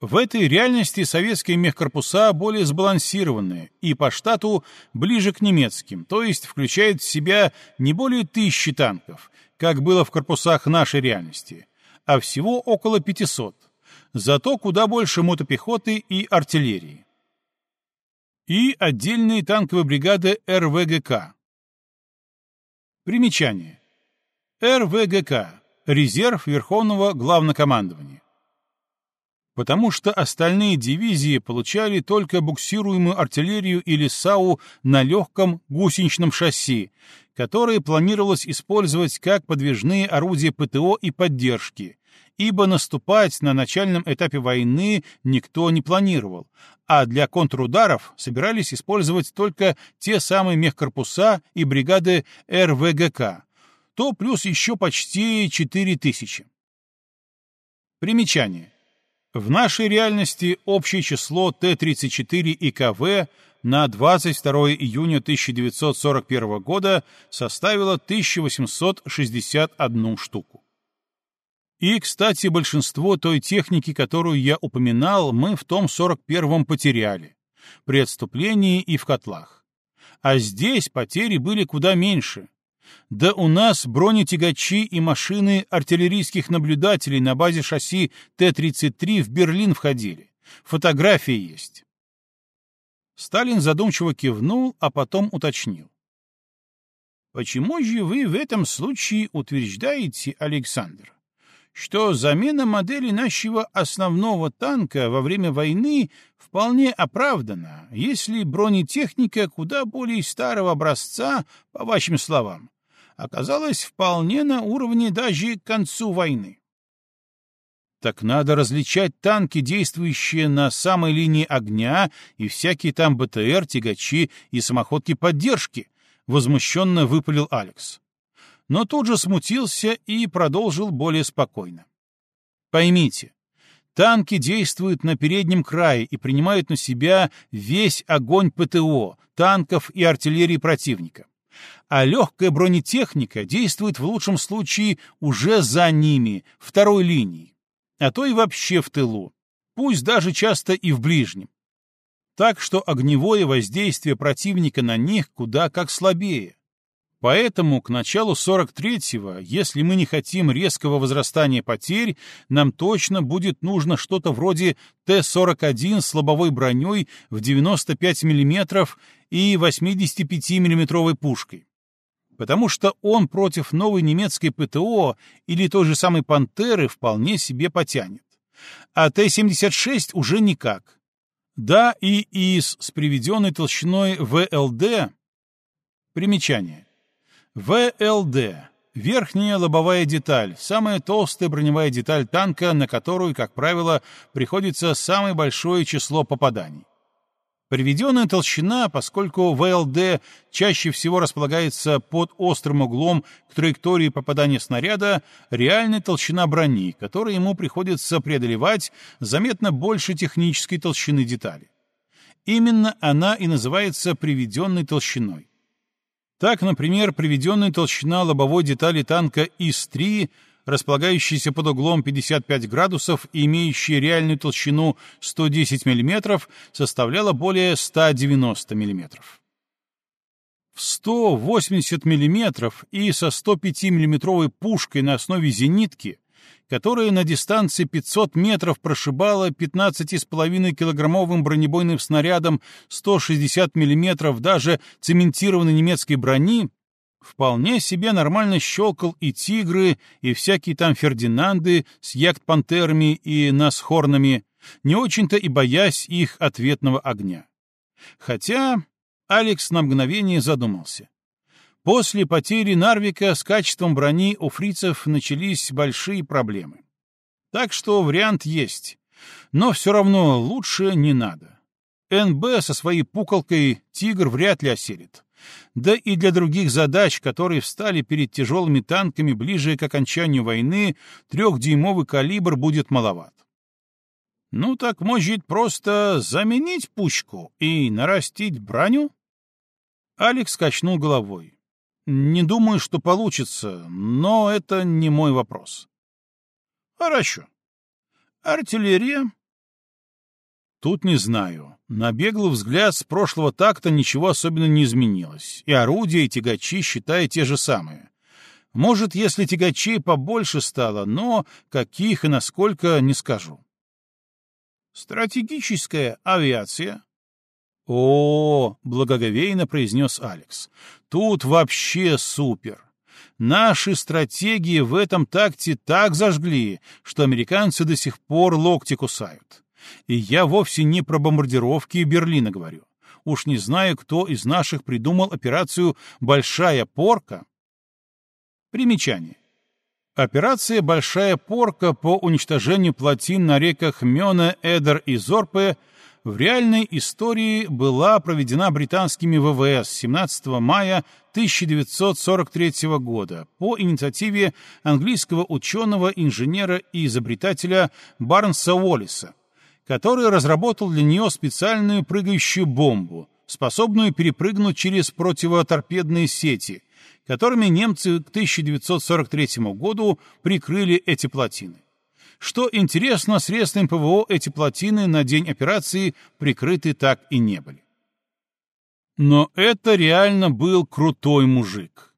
В этой реальности советские мехкорпуса более сбалансированные и по штату ближе к немецким, то есть включают в себя не более тысячи танков, как было в корпусах нашей реальности, а всего около 500, зато куда больше мотопехоты и артиллерии и отдельные танковые бригады РВГК. Примечание. РВГК — резерв Верховного Главнокомандования. Потому что остальные дивизии получали только буксируемую артиллерию или САУ на легком гусеничном шасси, которые планировалось использовать как подвижные орудия ПТО и поддержки, ибо наступать на начальном этапе войны никто не планировал, а для контрударов собирались использовать только те самые мехкорпуса и бригады РВГК, то плюс еще почти 4 тысячи. Примечание. В нашей реальности общее число Т-34 и КВ на 22 июня 1941 года составило 1861 штуку. И, кстати, большинство той техники, которую я упоминал, мы в том 41-м потеряли. При отступлении и в котлах. А здесь потери были куда меньше. Да у нас бронетягачи и машины артиллерийских наблюдателей на базе шасси Т-33 в Берлин входили. Фотографии есть. Сталин задумчиво кивнул, а потом уточнил. «Почему же вы в этом случае утверждаете, Александр, что замена модели нашего основного танка во время войны вполне оправдана, если бронетехника куда более старого образца, по вашим словам, оказалась вполне на уровне даже к концу войны. Так надо различать танки, действующие на самой линии огня, и всякие там БТР, тягачи и самоходки поддержки, — возмущенно выпалил Алекс но тут же смутился и продолжил более спокойно. Поймите, танки действуют на переднем крае и принимают на себя весь огонь ПТО, танков и артиллерии противника. А легкая бронетехника действует в лучшем случае уже за ними, второй линией, а то и вообще в тылу, пусть даже часто и в ближнем. Так что огневое воздействие противника на них куда как слабее. Поэтому к началу 43-го, если мы не хотим резкого возрастания потерь, нам точно будет нужно что-то вроде Т-41 с лобовой броней в 95 мм и 85 миллиметровой пушкой. Потому что он против новой немецкой ПТО или той же самой «Пантеры» вполне себе потянет. А Т-76 уже никак. Да, и ИС с приведенной толщиной ВЛД... Примечание. ВЛД. Верхняя лобовая деталь, самая толстая броневая деталь танка, на которую, как правило, приходится самое большое число попаданий. Приведенная толщина, поскольку ВЛД чаще всего располагается под острым углом к траектории попадания снаряда, реальная толщина брони, которую ему приходится преодолевать, заметно больше технической толщины детали. Именно она и называется приведенной толщиной. Так, например, приведенная толщина лобовой детали танка ИС-3, располагающаяся под углом 55 градусов и имеющая реальную толщину 110 мм, составляла более 190 мм. В 180 мм и со 105 миллиметровой пушкой на основе зенитки которая на дистанции 500 метров прошибала 15,5-килограммовым бронебойным снарядом 160 мм даже цементированной немецкой брони, вполне себе нормально щелкал и «Тигры», и всякие там «Фердинанды» с яхт-пантерами и насхорнами, не очень-то и боясь их ответного огня. Хотя Алекс на мгновение задумался. После потери Нарвика с качеством брони у фрицев начались большие проблемы. Так что вариант есть. Но все равно лучше не надо. НБ со своей пуколкой «Тигр» вряд ли осилит. Да и для других задач, которые встали перед тяжелыми танками ближе к окончанию войны, трехдюймовый калибр будет маловат. Ну так, может, просто заменить пушку и нарастить броню? Алекс качнул головой. Не думаю, что получится, но это не мой вопрос. Хорошо. Артиллерия? Тут не знаю. На беглый взгляд с прошлого такта ничего особенно не изменилось. И орудия, и тягачи, считай, те же самые. Может, если тягачей побольше стало, но каких и насколько, не скажу. Стратегическая авиация? О, благоговейно произнес Алекс. Тут вообще супер. Наши стратегии в этом такте так зажгли, что американцы до сих пор локти кусают. И я вовсе не про бомбардировки Берлина говорю. Уж не знаю, кто из наших придумал операцию «Большая порка». Примечание. Операция «Большая порка» по уничтожению плотин на реках Мёна, Эдер и Зорпе – в реальной истории была проведена британскими ВВС 17 мая 1943 года по инициативе английского ученого, инженера и изобретателя Барнса Уоллиса, который разработал для нее специальную прыгающую бомбу, способную перепрыгнуть через противоторпедные сети, которыми немцы к 1943 году прикрыли эти плотины. Что интересно, средствами ПВО эти плотины на день операции прикрыты так и не были. Но это реально был крутой мужик.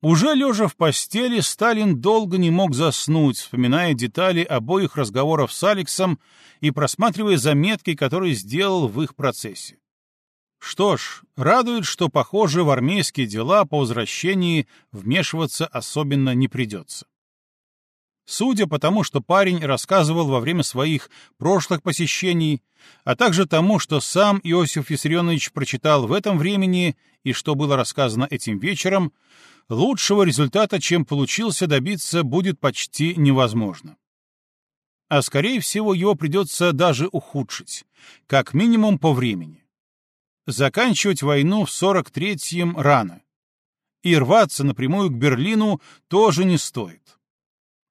Уже лежа в постели, Сталин долго не мог заснуть, вспоминая детали обоих разговоров с Алексом и просматривая заметки, которые сделал в их процессе. Что ж, радует, что, похоже, в армейские дела по возвращении вмешиваться особенно не придется. Судя по тому, что парень рассказывал во время своих прошлых посещений, а также тому, что сам Иосиф Виссарионович прочитал в этом времени и что было рассказано этим вечером, лучшего результата, чем получился добиться, будет почти невозможно. А скорее всего его придется даже ухудшить, как минимум по времени. Заканчивать войну в 43-м рано. И рваться напрямую к Берлину тоже не стоит.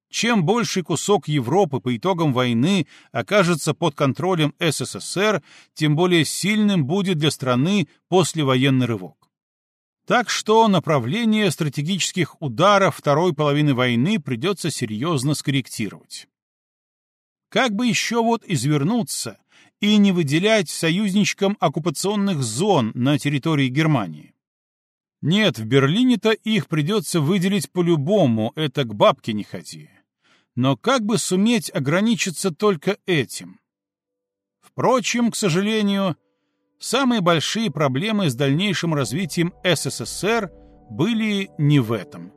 Чем больший кусок Европы по итогам войны окажется под контролем СССР, тем более сильным будет для страны послевоенный рывок. Так что направление стратегических ударов второй половины войны придется серьезно скорректировать. Как бы еще вот извернуться и не выделять союзничкам оккупационных зон на территории Германии? Нет, в Берлине-то их придется выделить по-любому, это к бабке не ходи. Но как бы суметь ограничиться только этим? Впрочем, к сожалению, самые большие проблемы с дальнейшим развитием СССР были не в этом.